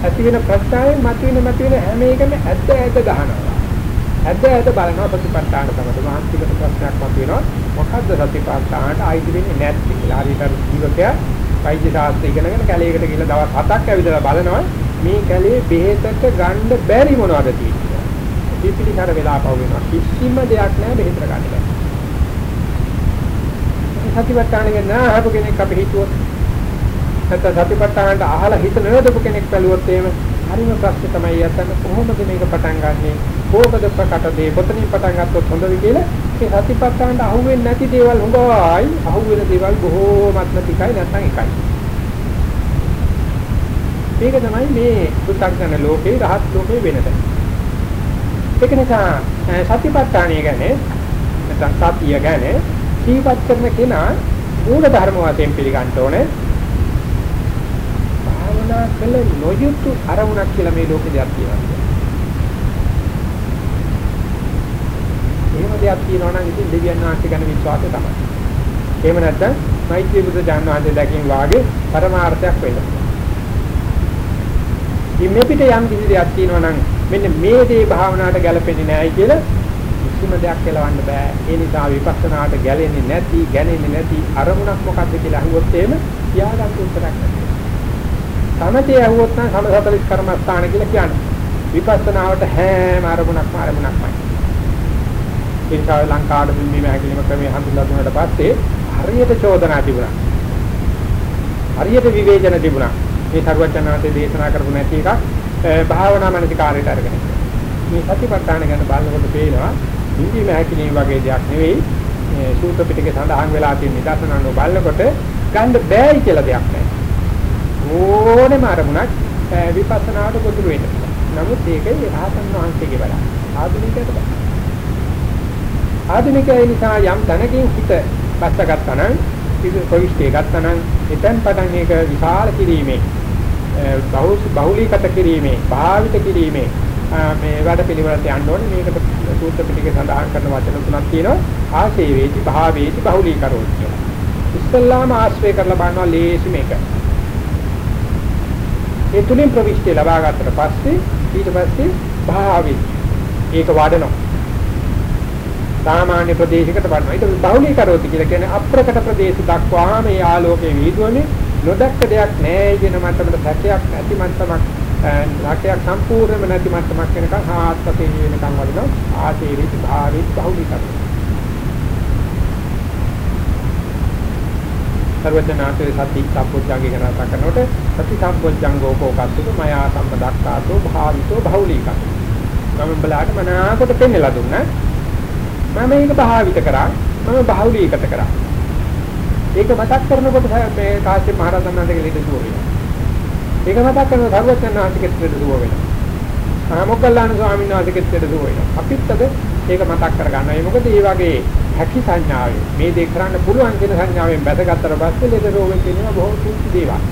ඇති වෙන ප්‍රත්‍යයෙන් මතුවෙන මතුවෙන හැම එකම ඇද්ද ඇද්ද ගහනවා. ඇද්ද ඇද්ද බලනවා ප්‍රතිපත්තාන තමයි මානසික ප්‍රශ්නයක් මතුවෙනවා. මොකද්ද සතිපත්තානට ආයිති වෙන්නේ නැති කියලා. හරියට ජීවිතය වෛද්‍ය ශාස්ත්‍රය ඉගෙනගෙන කැලේකට ගිහලා දවස් 7ක් ඇවිදලා බලනවා මේ කැලේ බෙහෙතට ගන්න බැරි මොනවද තියෙන්නේ. පිපිලිකර වෙලා පව වෙනවා. කිසිම දෙයක් නැහැ බෙහෙතට ගන්න බැහැ. සතිපට්ඨානෙ නාහපු කෙනෙක් අපි හිතුවොත් නැත්නම් සතිපට්ඨානට අහලා හිත නේදපු කෙනෙක් බැලුවොත් එහෙම හරිම ප්‍රශ්නේ තමයි යත්තන කොහොමද මේක පටන් ගන්නෙ? කොහොමද ප්‍රකට දේ කොතනින් පටන් ගත්තොත් හොඳද කියලා ඒ සතිපට්ඨානට අහුවෙන්නේ නැති දේවල් හොඳයි. අහුවෙන දේවල් බොහෝමත්ම ටිකයි නැත්නම් එකයි. ඒක තමයි මේ පුත්තග්න ලෝකේ රහත් ලෝකේ වෙනද ඒක නිසා සතිපට්ඨානය ගැන නැත්නම් සතිය ගැන ජීවත් කරන කෙනා මූල ධර්ම වශයෙන් පිළිගන්න ඕනේ. භාවනා කළ නොයුතු අරමුණක් කියලා මේ ලෝකේ දෙයක් තියෙනවා. එහෙම දෙයක් තියෙනවා නම් ඉතින් දෙවියන් වහන්සේ ගැන විශ්වාසය තමයි. එහෙම නැත්නම් මෛත්‍රී බුදු දානවාදී දැකීම වාගේ පරමාර්ථයක් වෙනවා. ඉන්නේ පිට යම් කිසි දෙයක් තියෙනවා නම් මෙන්න මේ දේ භාවනාවට ගැලපෙන්නේ නැහැ කියලා කිසිම දෙයක් කෙලවන්න බෑ. ඒ නිසා විපස්සනාට ගැලෙන්නේ නැති, ගැනෙන්නේ නැති අරමුණක් මොකද්ද කියලා අහුවොත් එහෙම තියාගන්න උත්තරයක් නැහැ. සමතේ අහුවොත් නම් සමසතලිස් කර්මස්ථාන කියලා කියන්නේ. විපස්සනාවට හැම අරමුණක්ම අරමුණක්මයි. ඒ නිසා ලංකාවට බිම්බීම හැකිලිම ක්‍රමයේ හඳුන්ලා දුන්නාට පස්සේ හරියට චෝදනා තිබුණා. හරියට විවේචන තිබුණා. මේ සර්වඥාන්සේ දේශනා කරපු නැති එකක් භාවනා මනසිකාරයට අරගෙන. මේ සතිපට්ඨාන ගැන බලනකොට පේනවා බිම්බීම හැකිලිම වගේ දෙයක් නෙවෙයි. මේ සූත්‍ර පිටකේ සඳහන් වෙලා තියෙන නිදර්ශනano බලනකොට ගන්න බෑයි කියලා දෙයක් නැහැ. ඕනෙම අරමුණක් විපස්සනාවට ගොදුරු වෙන්න. නමුත් ඒකේ රහතන් වහන්සේගේ වැඩ. ආධුනිකයට බෑ. ආධුනිකය නිසා යම් තැනකින් හිත බස්සගත්තා නම් ඉතින් ප්‍රවිෂ්ඨය ගත්තා නම් එතෙන් පටන් ඒක විශාල කිරීමේ බහුලීකත කිරීමේ භාවිත කිරීමේ මේ වැඩ පිළිවෙලට යන්න ඕනේ. මේකට සූත්‍ර පිටකේ සඳහන් කරන වචන තුනක් තියෙනවා. ආශේවේති භාවේති බහුලීකරෝති කියලා. ඉස්සල්ලාම ආශ්‍රය කරලා බලනවා ලේසි මේක. ඒ තුලින් ප්‍රවිෂ්ඨය ලබා ගත්තට පස්සේ ඊට පස්සේ භාවි ඒක වඩනවා. සාමාන්‍ය ප්‍රදේශයකට වඩනවා. ඒක බහුලීකරෝති කියලා කියන්නේ අප්‍රකට ප්‍රදේශ දක්වා මේ ආලෝකයේ වීදුවනේ. නොදක්ක දෙයක් නැහැ කියන මට්ටමට සැකයක් නැති මට්ටමක් රාකයක් සම්පූර්ණයෙන්ම නැති මට්ටමක් වෙනකන් ආත්පතේ වෙනකන් වඩනවා ආශීර්විත භාවිත බහුලීකරෝති සර්වඥාන්සේ සති සම්පෝඥාගේ ගැන කතා කරනකොට සති සම්පෝඥංගෝ කෝකස්සුක මයා සම්පදක්කාතෝ භාවිතෝ බහුලීකත මම බලාට මනාකොට පෙන්නලා දුන්නා. මම මේක භාවිත කරා. මම බහුලීකත කරා. ඒක මතක් කරනකොට මේ කාශ්‍යප මහ රහතන් වහන්සේගේ ලිද දුව වෙනවා ඒක මතක් කරන සර්වඥාන්සේගේ ලිද දුව වෙනවා මොග්ගල්ලාන ස්වාමීන් වහන්සේගේ ලිද දුව වෙනවා අපිත් අද ඒක මතක් කරගන්නවා. ඒ මොකද මේ වගේ හැකි සංඥාවෙන් මේ දේ කරන්න පුළුවන් කියන සංඥාවෙන් බැසගත්තට පස්සේ ලෙඩ රෝග කියනවා බොහෝ සුද්ධ දේවල්.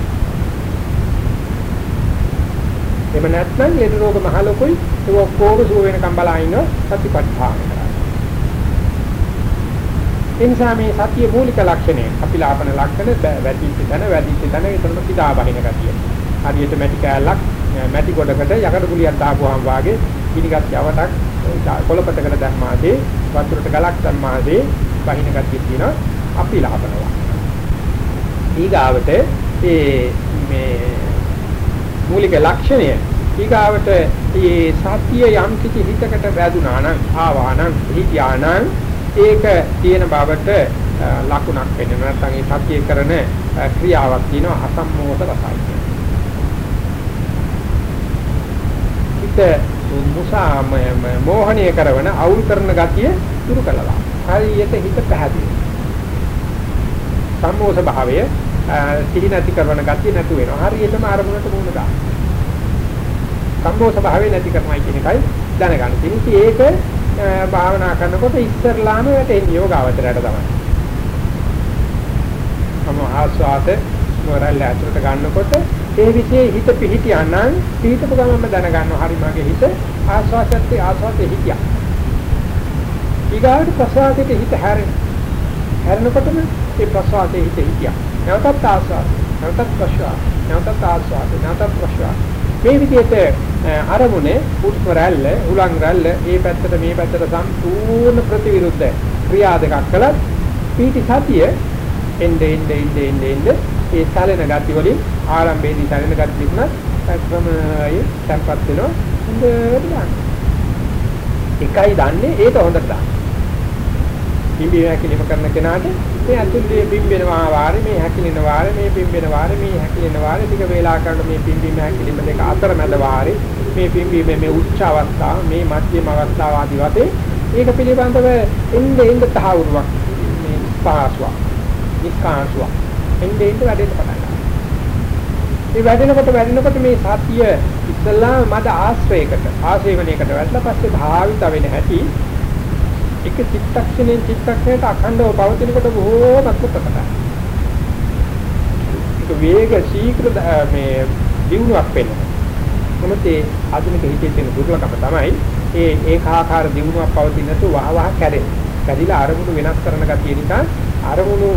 එහෙම නැත්නම් ලෙඩ රෝග මහ ලොකුයි. ඒක ඔක්කොම සුව වෙනකම් බලා ඉන්න සතිපට්ඨාන කරා. එනිසා මේ සතිය මූලික ලක්ෂණය අපිලාපන ලක්ෂණ වැඩිච්ච තැන වැඩිච්ච තැන ඒතරම පිටා බහින ගතිය. හරියට මැටි කෑල්ලක් මැටි ගොඩකට යකඩ ගුලියක් දාපුවාම වාගේ පිනිගත් යවටක් කොළපතකට දැම්මාදී වතුරට ගලක් දැම්මාදී බහින ගතිය තියෙනවා අපි ලාභනවා. ඊගාවට ඒ මේ මූලික ලක්ෂණය ඊගාවට මේ සතිය යම් කිසි හිතකට වැදුනා නම් ආවා නම් හිතියා නම් ඒක තියෙන බවට ලකුණක් වෙන්න නැත්නම් ඒ සතිය කරන ක්‍රියාවක් තියෙනවා අසම්මෝහ රසයි. හිත මුසා මෝහණය කරන අවුල් කරන ගතිය දුරු කළා. හරියට හිත පැහැදිලි. සම්මෝස භාවය සිහි නැති කරන ගතිය නැතු වෙනවා. හරියටම අරමුණට මුහුණ දාන්න. සම්මෝස භාවය නැති කරනවා කියන එකයි දැනගන්න. ඉතින් ඒක භාවනා කරනකොට ඉස්සරලාම වැටෙන්නේ යෝගාවචරයට තමයි. සම ආස්වාද මොරල් ඇතුළට ගන්නකොට ඒ විශේෂ හිත පිහිටියා නම් පිහිටපු ගමන්ම දැනගන්නවා හරි මගේ හිත ආස්වාදයේ ආස්වාදයේ හිටියා. ඊගාට ප්‍රසවාසයේ හිත හැරෙන. හැරෙනකොටම ඒ ප්‍රසවාසයේ හිත හිටියා. නැවතත් ආස්වාද, නැවතත් ප්‍රසවාස, නැවතත් ආස්වාද, නැවතත් ප්‍රසවාස. මේ විදිහට අරමුණේ උත්ම රැල්ල, උලංග රැල්ල, මේ පැත්තට මේ පැත්තට සම්පූර්ණ ප්‍රතිවිරුද්ධ ක්‍රියා දෙකක් කළත් පීටි සතිය එnde ende ende ende ende ඒ සැලෙන ගති වලින් ආරම්භයේදී සැලෙන ගති තිබුණත් ක්‍රමයේ tempat වෙනවා හොඳට ගන්න. එකයි දන්නේ ඒක හොඳට ගන්න. පිම්බිම හැකිලිම කරන කෙනාට මේ අතුල්ලේ පිම්බෙනවා වාරේ මේ හැකිලෙන වාරේ මේ පිම්බෙන වාරේ මේ හැකිලෙන වාරේ ටික වේලා කරනකොට මේ පිම්බීම හැකිලිම දෙක අතරමැද වාරේ මේ පිම්බීමේ මේ උච්ච අවස්ථාව මේ මධ්‍යම අවස්ථාව ආදී වශයෙන් ඒක පිළිබඳව එන්නේ එන්නේ තහවුරුවක් මේ පාස්වා නිස්කාංශුවක් එන්නේ එන්නේ වැඩේට පටන් ගන්නවා. මේ වැඩෙනකොට වැඩෙනකොට මේ සතිය ඉස්සල්ලා මද ආශ්‍රයයකට ආශේවණයකට වැටලා පස්සේ භාවිත වෙන හැටි එක චිත්තක්ෂණයෙන් චිත්තක්ෂණයට අඛණ්ඩව පවතිනකොට බොහෝමත් ප්‍රකටයි. ඒක වේග ශීඝ්‍ර මේ දියුණුවක් වෙනවා. නමුත් ඒ ආධුනික හිතේ තියෙන දුර්ලභකම තමයි ඒ ඒකාකාර දියුණුවක් පවතින නැතු වහ වහ කැරේ. කැඩිලා අරමුණු වෙනස් කරන ගතිය නිසා අරමුණු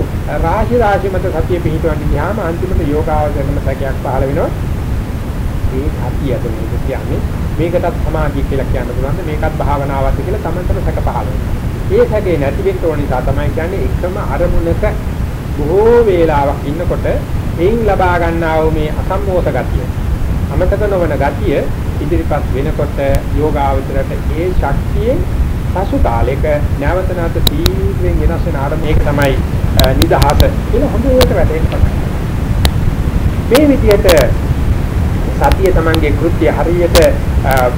රාශි රාශි මත සතිය පිහිටවන්න ගියාම අන්තිමට යෝගාවචරණම සැකයක් පහළ වෙනවා. ඒ ධාතියද මේක කියන්නේ. මේකටත් සමාධිය කියලා කියන්න පුළුවන් මේකත් භාවනාවක් කියලා තමන්ටම සැක පහළ වෙනවා. ඒ සැකේ නැති වෙන්න ඕන නිසා තමයි කියන්නේ එකම අරමුණක බොහෝ වේලාවක් ඉන්නකොට එයින් ලබා ගන්නා වූ මේ අසම්මෝස ගතිය අමතක නොවන ගතිය ඉදිරිපත් වෙනකොට යෝගාවචරයට ඒ ශක්තියෙන් පසු කාලයක නැවත නැවත තීව්‍රයෙන් වෙනස් වෙන ආරම්භ ඒක තමයි නිදහස කියලා හොඳට වැටෙන්න පටන් මේ විදිහට සතිය තමංගේ කෘත්‍ය හරියට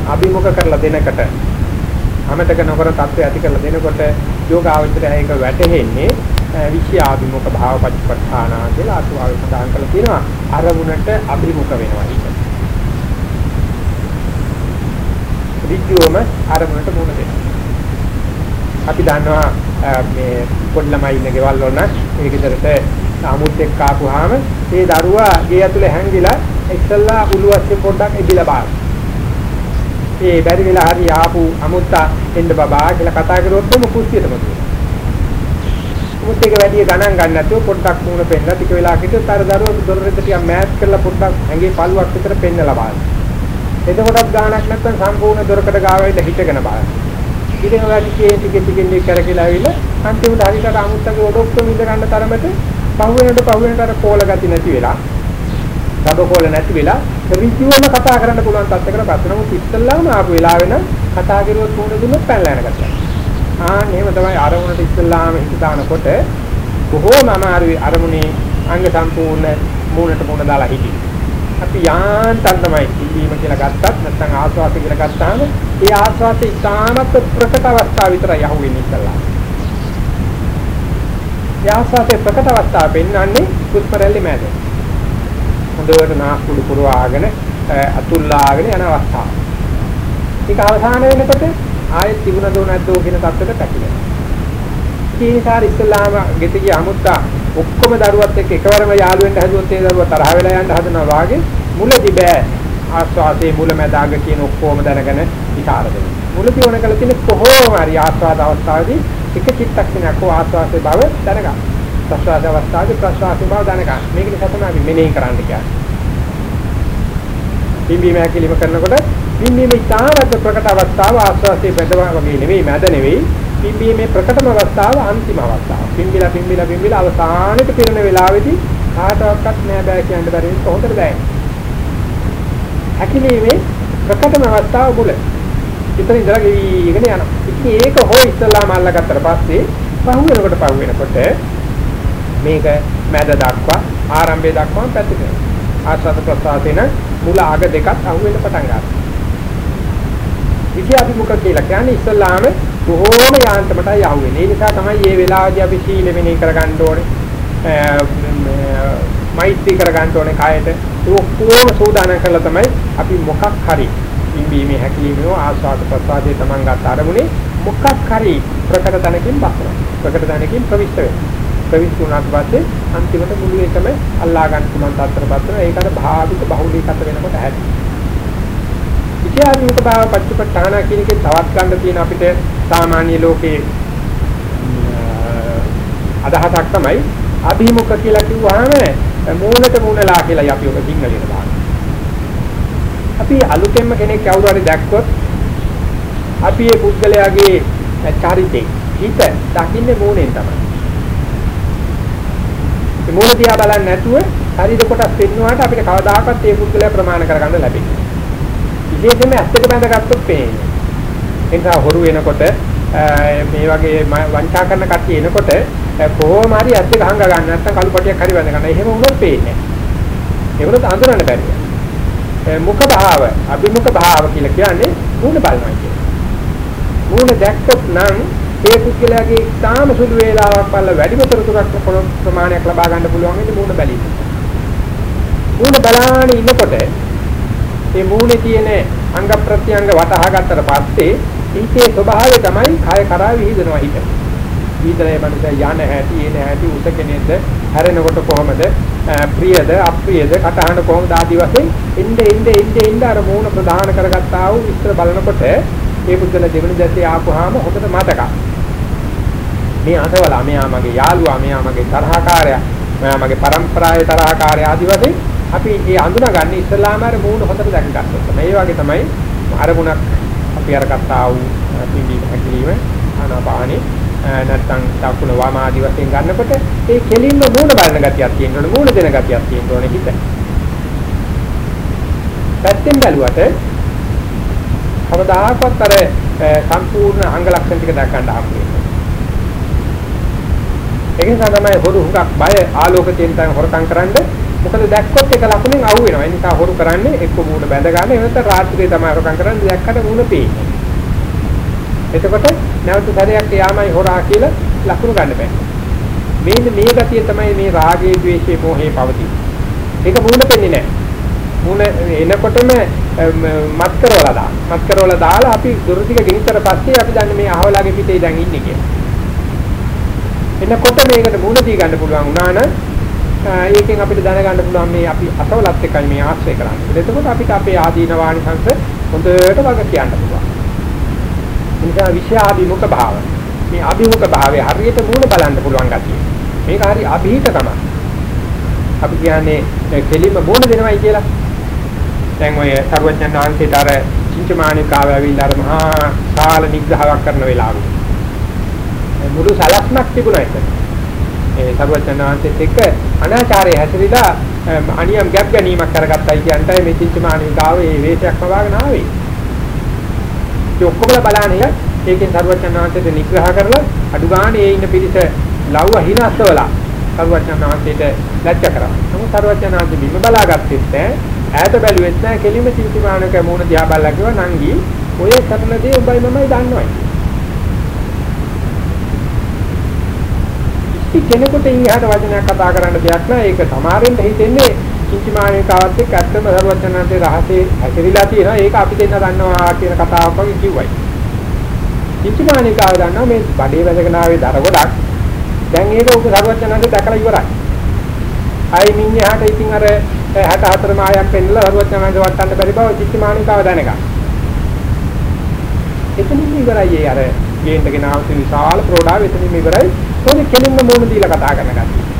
අභිමුඛ කරලා දෙනකට අමතක නොකර தත්ත්වය ඇති කරලා දෙනකොට යෝගාවචරය ඒක වැටෙන්නේ විෂය අභිමුඛ භාව පටිපට්ඨාන කියලා අතුවාවේ සඳහන් කරලා තියෙනවා අරමුණට අභිමුඛ වෙනවා ඒක. ඍජුවම අරමුණට මුණ දෙනවා. අපි දන්නවා මේ පොඩි ළමයි ඉන්න ගෙවල් වල ඒ ගෙදරට අමුත් එක්ක ආපුවාම ඒ දරුවා ගේ ඇතුලේ හැංගිලා ඉස්සල්ලා උළුවස්සේ පොඩ්ඩක් එදිලා බාන. ඒ බැරි වෙලා හරි ආපු අමුත්තා එන්න බබා කියලා කතා කරුවොත් කොහොම කුස්සියටම කියනවා. මුත් එක වැඩි ගණන් ගන්න නැතුව පොඩ්ඩක් මුණ පෙන්නලා ටික වෙලා හිටියොත් අර දරුවා දොරෙද්ද ටිකක් මෑත් කරලා පොඩ්ඩක් ඇඟේ පළුවක් විතර පෙන්නලා බලන්න. එතකොටත් ගාණක් නැත්නම් සම්පූර්ණ දොරකඩ ගාවෙන්න හිටගෙන බලන්න. ඉතින් ඔයාලට ටිකේ ටිකේ ටිකේ කරකිලා ඇවිල්ලා අන්තිමට හරියට අමුත්තගේ ඔඩොක්කම ඉඳ ගන්න තරමට පහුවෙනට පහුවෙනට අර කෝල ගති නැති වෙලා සබ කෝල නැති වෙලා ඍජුවම කතා කරන්න පුළුවන් තත්යකට පත් වෙනමුත් ඉස්සල්ලාම ආපු වෙලාවෙ නම් කතා කරුවොත් මොන දුන්නොත් පැනලා යන කතාවක්. ආන් එහෙම තමයි අරමුණට ඉස්සල්ලාම හිත දානකොට බොහෝම අමාරුයි අරමුණේ අංග සම්පූර්ණ මූණට මූණ දාලා හිටියේ. අපි යාන්තම් තමයි ඉල්ලීම කියලා ගත්තත් නැත්නම් ආස්වාද කියලා ගත්තාම ඒ ආස්වාද ඉතාමත් ප්‍රකට අවස්ථාව විතරයි අහුවෙන්නේ ඉස්සල්ලා. ඒ ආස්වාදයේ ප්‍රකට අවස්ථාව පෙන්වන්නේ කුස්පරැල්ලේ මැද. හොඳට නාස්පුඩු පුරවාගෙන අතුල්ලාගෙන යන අවස්ථාව. ඒක අවසාන වෙනකොට ආයෙත් තිබුණ දෝ නැද්දෝ කියන තත්ත්වයට පැකිලෙනවා. ඒ නිසා ඉස්සල්ලාම ගෙතිගේ අමුත්තා ඔක්කොම දරුවත් එක්ක එකවරම යාළු වෙන්න හැදුවොත් ඒ දරුවා තරහ වෙලා යන්න හදනවා වාගේ මුලදි බෑ ආස්වාදයේ මුල මැදාග කියන ඔක්කොම දැනගෙන ඉතාරද මුලදී ඕන කළ තියෙන කොහොම හරි ආස්වාද අවස්ථාවේදී එක චිත්තක්ෂණයක් හෝ ආස්වාදයේ බව දැනගන්න ප්‍රසවාස අවස්ථාවේ ප්‍රසවාසයේ බව දැනගන්න මේක නිසා තමයි අපි මෙනෙහි කරන්න කියන්නේ පිම්බීම හැකිලිම කරනකොට පිම්බීම ඉතාමත් ප්‍රකට අවස්ථාව ආස්වාදයේ බඳවා වගේ නෙවෙයි මැද නෙවෙයි පිම්බීමේ ප්‍රකටම අවස්ථාව අන්තිම අවස්ථාව. පිම්බිලා පිම්බිලා පිම්බිලා අවසානෙට පිරෙන වෙලාවේදී කාටවත් නෑ බෑ කියන්න බැරි වෙන කොහොමද බෑ. හැකිලීමේ ප්‍රකටම අවස්ථාව මුල. ඉතින් ඉඳලා ගෙවිගෙන යනවා. ඉතින් ඒක හොය ඉස්සලාම අල්ලගත්තට පස්සේ පහු වෙනකොට පහු වෙනකොට මේක මැද දක්වා ආරම්භය දක්වා පැතිරෙනවා. ආස්වාද ප්‍රසආසේන මුල අග දෙකත් අහු වෙන්න පටන් ගන්නවා. විද්‍යාභිමුඛ කියලා කියන්නේ ඉස්සලාම බොහෝම යාන්ත්‍රමටයි යහුවෙන්නේ. ඒ නිසා තමයි මේ වෙලාවදී අපි සීල මෙනෙහි කරගන්න ඕනේ. මෛත්‍රී කරගන්න ඕනේ කායට. ඒ ඔක්කොම සූදානම් කරලා තමයි අපි මොකක් හරි ඉඹීමේ හැකිලිමේ ආස්වාද ප්‍රසාදේ Taman ගන්න අරමුණේ මොකක් හරි ප්‍රකට තැනකින් බස්සනවා. ප්‍රකට තැනකින් ප්‍රවිෂ්ඨ වෙනවා. ප්‍රවිෂ්ඨ වුණාට පස්සේ අන්තිමට මුළු එකම අල්ලා ගන්න පුළුවන් තත්ත්වයට පත් වෙනවා. ඒකට භාවික බහුලීකත වෙනකොට ඇති. විද්‍යාත්මක භාව පච්චපට්ඨාන කියන එකේ තවත් ගන්න තියෙන අපිට සාමාන්‍ය ලෝකේ අදහසක් තමයි අභිමුඛ කියලා කිව්වහම මූලට මූලලා කියලා අපි ඔක සිංහලෙන් දානවා. අපි අලුතෙන්ම කෙනෙක් කවුරු හරි දැක්කොත් අපි ඒ පුද්ගලයාගේ චරිතේ හිත දකින්නේ මූණෙන් තමයි. ඒ මූණ දිහා බලන්නේ නැතුව ශරීර කොටස් පෙන්වුවාට අපිට කවදාකවත් ඒ පුද්ගලයා ප්‍රමාණ කරගන්න ලැබෙන්නේ නැහැ. විශේෂයෙන්ම ඇත්තට බැඳගත්තොත් පේන්නේ. ඒ නිසා හොරු වෙනකොට මේ වගේ වංචා කරන කට්ටිය එනකොට කොහොම හරි ඇත්ත ගහංග ගන්න නැත්නම් කළු පටියක් හරි වැඳ ගන්න. එහෙම වුණොත් පේන්නේ නැහැ. ඒකත් අඳුරන්න බැහැ. මුඛ භාව, අභිමුඛ භාව කියලා කියන්නේ මූණ බලනවා කියන්නේ. මූණ දැක්කොත් නම් ඒ පුද්ගලයාගේ තාම සුළු වේලාවක් බලලා වැඩිම තොරතුරක් ප්‍රමාණයක් ලබා ගන්න පුළුවන් වෙන්නේ මූණ බැලීම. මූණ බලාගෙන ඉන්නකොට මේ මූණේ තියෙන අංග ප්‍රත්‍යංග වටහා ගත්තට පස්සේ හිතේ ස්වභාවය තමයි කය කරා විහිදෙනවා හිත. විතරේ මනස යන හැටි එන හැටි උස කෙනෙක්ද හැරෙනකොට කොහමද ප්‍රියද අප්‍රියද කටහඬ කොහොමද ආදි වශයෙන් එnde එnde එnde එnde අර මූණ ප්‍රධාන කරගත්තා වූ විස්තර බලනකොට ඒ පුද්ගල දෙවෙනි දැසේ ආපුවාම හොඳට මතක. මේ අතවලා මෙයා මගේ යාළුවා මෙයා මගේ තරහකාරයා මෙයා මගේ પરම්පරාවේ තරහකාරයා ආදි වශයෙන් අපි ඒ අඳුනගන්නේ ඉස්සලාම අර මූණ හොඳට දැක ගන්නකොට. මේ වගේ තමයි අරමුණක් අපි අරගත්තා වූ පිළිවි හැකිලිම ආනාපානේ නැත්නම් දකුණ වම ආදි වශයෙන් ගන්නකොට ඒ කෙලින්ම මූණ බලන ගතියක් තියෙනවනේ මූණ දෙන ගතියක් තියෙනවනේ හිත. පැත්තෙන් බැලුවට කවදාහක්වත් අර සම්පූර්ණ අංග ලක්ෂණ ටික දැක ගන්න හම්බ වෙන්නේ. ඒක නිසා තමයි හොරු හුඟක් බය ආලෝක තියෙන තැන හොරකම් කරන්නේ. මොකද දැක්කොත් එක ලකුණෙන් අහු වෙනවා. ඒ නිසා හොරු කරන්නේ එක්ක මූණ බැඳ ගන්න. ඒ නැත්නම් රාත්‍රියේ තමයි හොරකම් කරන්නේ. දැක්කට මූණ පේන්නේ. එතකොට නැවත සැරයක් යාමයි හොරා කියලා ලකුණු ගන්න බෑ. මේන්න මේ ගතිය තමයි මේ රාගයේ, ద్వේෂයේ, මෝහයේ පවතින. ඒක මූණ පෙන්නේ නැහැ. මුණ එනකොටම මත් කරවලා දාන. මත් කරවලා දාලා අපි දුරදිග ගෙනිතර පස්සේ අපි දන්නේ මේ අහවලාගේ පිටේ දැන් ඉන්නේ කියලා. එනකොට මේකට මුණ දී ගන්න පුළුවන් වුණා නම් ඒකෙන් අපිට දැනගන්න පුළුවන් මේ අපි අසවලත් එකයි මේ ආශ්‍රය කරන්නේ. එතකොට අපිට අපේ ආදීන වාණිසංශ හොඳට වග කියන්න පුළුවන්. නිසා විෂයාභිමුඛ භාව. මේ අභිමුඛ භාවය හරියට මූණ බලන්න පුළුවන් ගතිය. මේක හරි අභීත තමයි. අපි කියන්නේ කෙලින්ම මූණ දෙනවයි කියලා. දැන් ඔය සර්වඥාන් වහන්සේට අර චින්චමානිකාව ඇවිල්ලා අර මහා සාල නිග්‍රහයක් කරන වෙලාවෙ මුළු සලස්මක් තිබුණා ඒක. ඒ සර්වඥාන් වහන්සේත් එක්ක අනාචාරය හැසිරීලා අනියම් ගැප් ගැනීමක් කරගත්තයි කියන්ටයි මේ චින්චමානිකාව ඒ වේශයක් වවාගෙන ආවේ. ඒ ඔක්කොම බලන්නේ ඒකෙන් සර්වඥාන් වහන්සේට නිග්‍රහ කරලා අඩු ගානේ ඒ ඉන්න පිරිස ලව්ව හිනස්සවලා සර්වඥාන් වහන්සේට ලැජ්ජ කරා. නමුත් සර්වඥාන් වහන්සේ බිම බලාගත්තෙත් නැහැ ඈත බැලුවෙත් නැහැ කෙලිම චින්තිමානක මූණ දිහා බලලා කිව්වා නංගි ඔය කරන දේ උඹයි මමයි දන්නවයි. ඉති කෙනෙකුට ඉහට වචනයක් කතා කරන්න දෙයක් නැහැ. ඒක සමහරෙන්ට හිතෙන්නේ චින්තිමානිකාවත් එක්ක ඇත්තම සර්වඥාන්තේ රහසේ හැසිරීලා තියෙනවා. ඒක අපි දෙන්න දන්නවා කියන කතාවක් වගේ කිව්වයි. චින්තිමානිකාව දන්නවා මේ බඩේ වැදගෙන ආවේ දර ගොඩක්. දැන් ඒක උක සර්වඥාන්තේ දැකලා ඉවරයි. අයි මිනිහාට ඉතින් අර 64 මායක් පෙන්නලා හරුවත් යනවාගේ වටන්න බැරි බව චිත්තමානිකාව දැනගන්න. එතනින් ඉවරයි අර ගේන්නගෙන ආවතු විශාල ප්‍රෝඩාව එතනින් ඉවරයි. කොහොමද කෙලින්ම මොන දීලා කතා කරන ගැටි.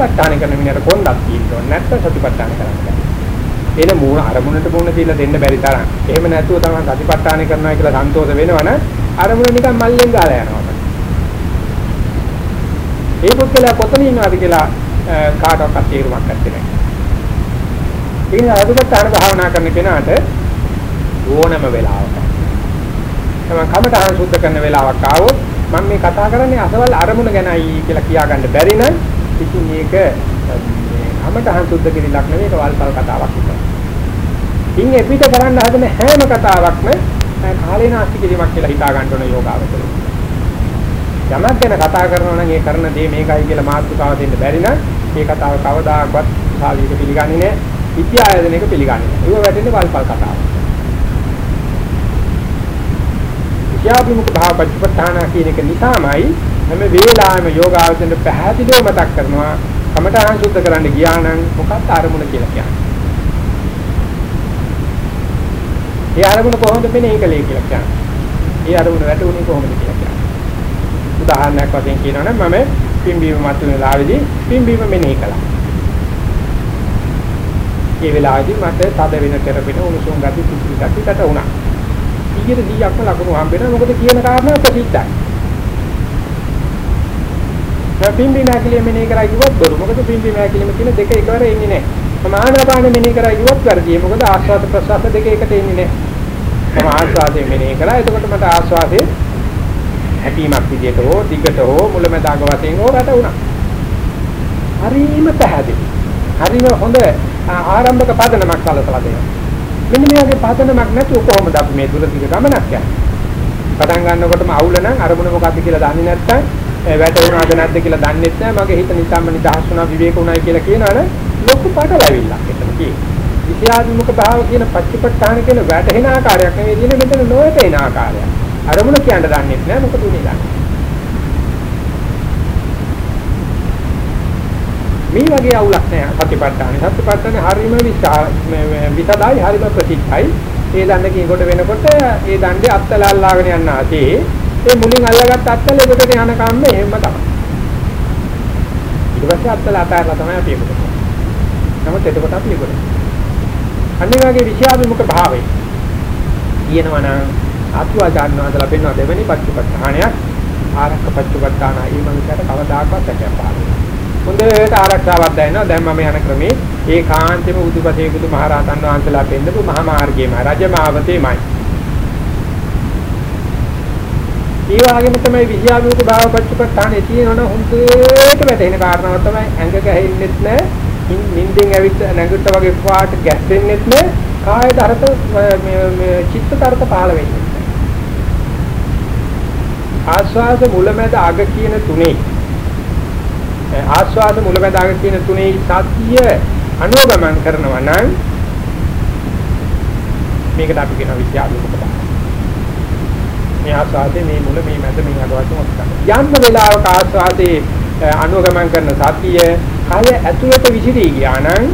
සතිපට්ඨාන කරන මිනිහට කොණ්ඩක් තියෙනවා නැත්නම් සතිපට්ඨාන කරන්නේ. එන මූණ අරමුණට මූණ දීලා දෙන්න බැරි තරම්. එහෙම නැතුව තමයි සතිපට්ඨාන කරනවා කියලා සන්තෝෂ වෙනවනම් අරමුණ නිකන් මල්ලෙන් ගාලා යනවා. ඒ පුද්ගලයා කොතන ඉන්නවද කියලා කාටවත් තේරුමක් නැත්තේ නෑ. ඒ නිසා අදුපත්තාන භාවනා කරන කෙනාට ඕනම වෙලාවක තමයි කමඨහං සුද්ධ කරන වෙලාවක් ආවොත් මම මේ කතා කරන්නේ අසවල් අරමුණ ගැනයි කියලා කියා ගන්න බැරි නම් ඉතින් මේක මේ කමඨහං සුද්ධ කිරීලක් නෙවෙයි ඒක වල්පල් කතාවක් විතරයි. ඉන් එපිට කරන්න හදන හැම කතාවක්ම කාලේ නාස්ති කිරීමක් කියලා හිතා ගන්න ඕන යෝගාවචරය. යමක් ගැන කතා කරනවා නම් ඒ කරන දේ මේකයි කියලා මාතෘකාව දෙන්න බැරි නම් මේ කතාව කවදාකවත් සාලියක පිළිගන්නේ නැහැ. විද්‍යායතනයක පිළිගන්නේ නැහැ. ඒව වැටෙන්නේ වල්පල් කතාව. විද්‍යාභිමුඛ භාව පච්චපඨාන කියන එක නිසාමයි හැම වෙලාවෙම යෝගාවචරයට පැහැදිලිව මතක් කරනවා කමඨහං සුද්ධ කරන්න ගියා නම් මොකක්ද අරමුණ කියලා කියන්නේ. ඒ අරමුණ කොහොමද මෙනෙහි කළේ කියලා කියන්නේ. ඒ අරමුණ වැටුනේ කොහොමද කියලා කියන්නේ. උදාහරණයක් වශයෙන් කියනවා නම් මම පිම්බීම මතුවෙන වෙලාවේදී පිම්බීම මෙනෙහි කළා. ඒ වෙලාවේදී මට තද වෙන කරපින උණුසුම් ගති කිසි ගතිකට වුණා. ඊයේ 100ක්ම ලකුණු හම්බෙනවා මොකද කියන කාරණා ප්‍රසිද්ධයි. දැන් පිම්බීම ඇකිලිම මෙනෙහි කරා කිව්වොත් බොරු. මොකද පිම්බීම ඇකිලිම කියන දෙක එකවර එන්නේ නැහැ. සමානාපාන මෙනෙහි කරා කිව්වොත් වැඩි. මොකද ආස්වාද ප්‍රසවාස දෙක එකට එන්නේ නැහැ. තම ආස්වාදයේ මෙනෙහි කරා. එතකොට මට ආස්වාදයේ හැපීමක් විදියට හෝ දිගට හෝ මුලැමැදාක වශයෙන් හෝ රට වුණා. හරිම පැහැදිලි. හරිම හොඳ ආරම්භක පදනමක් සලසලා දෙනවා. මෙන්න මේ වගේ පදනමක් නැතුව කොහොමද අපි මේ දුර දිග ගමනක් යන්නේ? පටන් ගන්නකොටම අවුල නම් අරමුණ මොකක්ද කියලා දන්නේ නැත්නම් වැටුණාද නැද්ද කියලා දන්නේ නැහැ. මගේ හිත නිකම්ම නිදහස් වුණා විවේක වුණායි කියලා කියනවනේ ලොකු පටලැවිල්ලක් එතන තියෙන්නේ. විෂයාත්මක භාව කියන පච්චපට්ඨාන කියන වැටෙන ආකාරයක් නෙවෙයි තියෙන්නේ මෙතන නොවැටෙන ආකාරයක්. අරමුණ කියන්න දන්නේ නැහැ මොකද උනේ දන්නේ. මේ වගේ අවුලක් නැහැ සතිපට්ඨාන. සතිපට්ඨාන හරීම විසදායි හරීම ප්‍රතිචයි. ඒ දන්න කීකොට වෙනකොට ඒ දණ්ඩේ අත්තලල්ලාගෙන යන්න ආදී ඒ මුලින් අල්ලගත්ත අත්තල එකට යන කම්ම එහෙම තමයි. ඊට පස්සේ අත්තල අතාරලා තමයි අපි එකට. නමුත් එතකොට අපි ඉවරයි. අනිවාර්යයෙන් විෂයාභිමුඛ භාවය කියනවා නම් ආත්වාචාර්යවන්දලා පෙන්වන දෙවෙනි පච්චපට්ඨානයක් ආරක්ක පච්චපට්ඨාන ඒ මනුස්සයට කවදාකවත් හැකියාව පාන්නේ. හොඳට ආරක්ෂාවක් දැනෙනවා. දැන් මම යන ක්‍රමේ ඒකාන්තෙම උදුපතේ බුදු මහරහතන් වහන්සේලා පෙන්නපු මහා මාර්ගයේම රජමාවතේමයි. ඒ වගේම තමයි විද්‍යාවුක භාව පච්චපට්ඨානේ තියෙනවනේ හොඳට වැටෙන කාරණාවක් තමයි ඇඟ ගැහෙන්නෙත් නැහැ නිින්දෙන් ඇවිත් නැගිට වගේ පාට ගැස්සෙන්නෙත් නැහැ කාය දරත මේ චිත්ත දරත පහළ වෙන්නේ ආස්වාද මුලමැද අග කියන තුනේ ආස්වාද මුලමැද අග කියන තුනේ සත්‍ය අනුගමන කරනවා නම් මේකට අපි කියන විද්‍යාවුක භාව මේ ආස්වාදේ මේ මුල මේ මැද මේ අගවත් මොකක්ද යන්න වෙලාවක ආස්වාදේ අනුගමන කරන සතිය කය ඇතුළට විසිරී ගියා නම්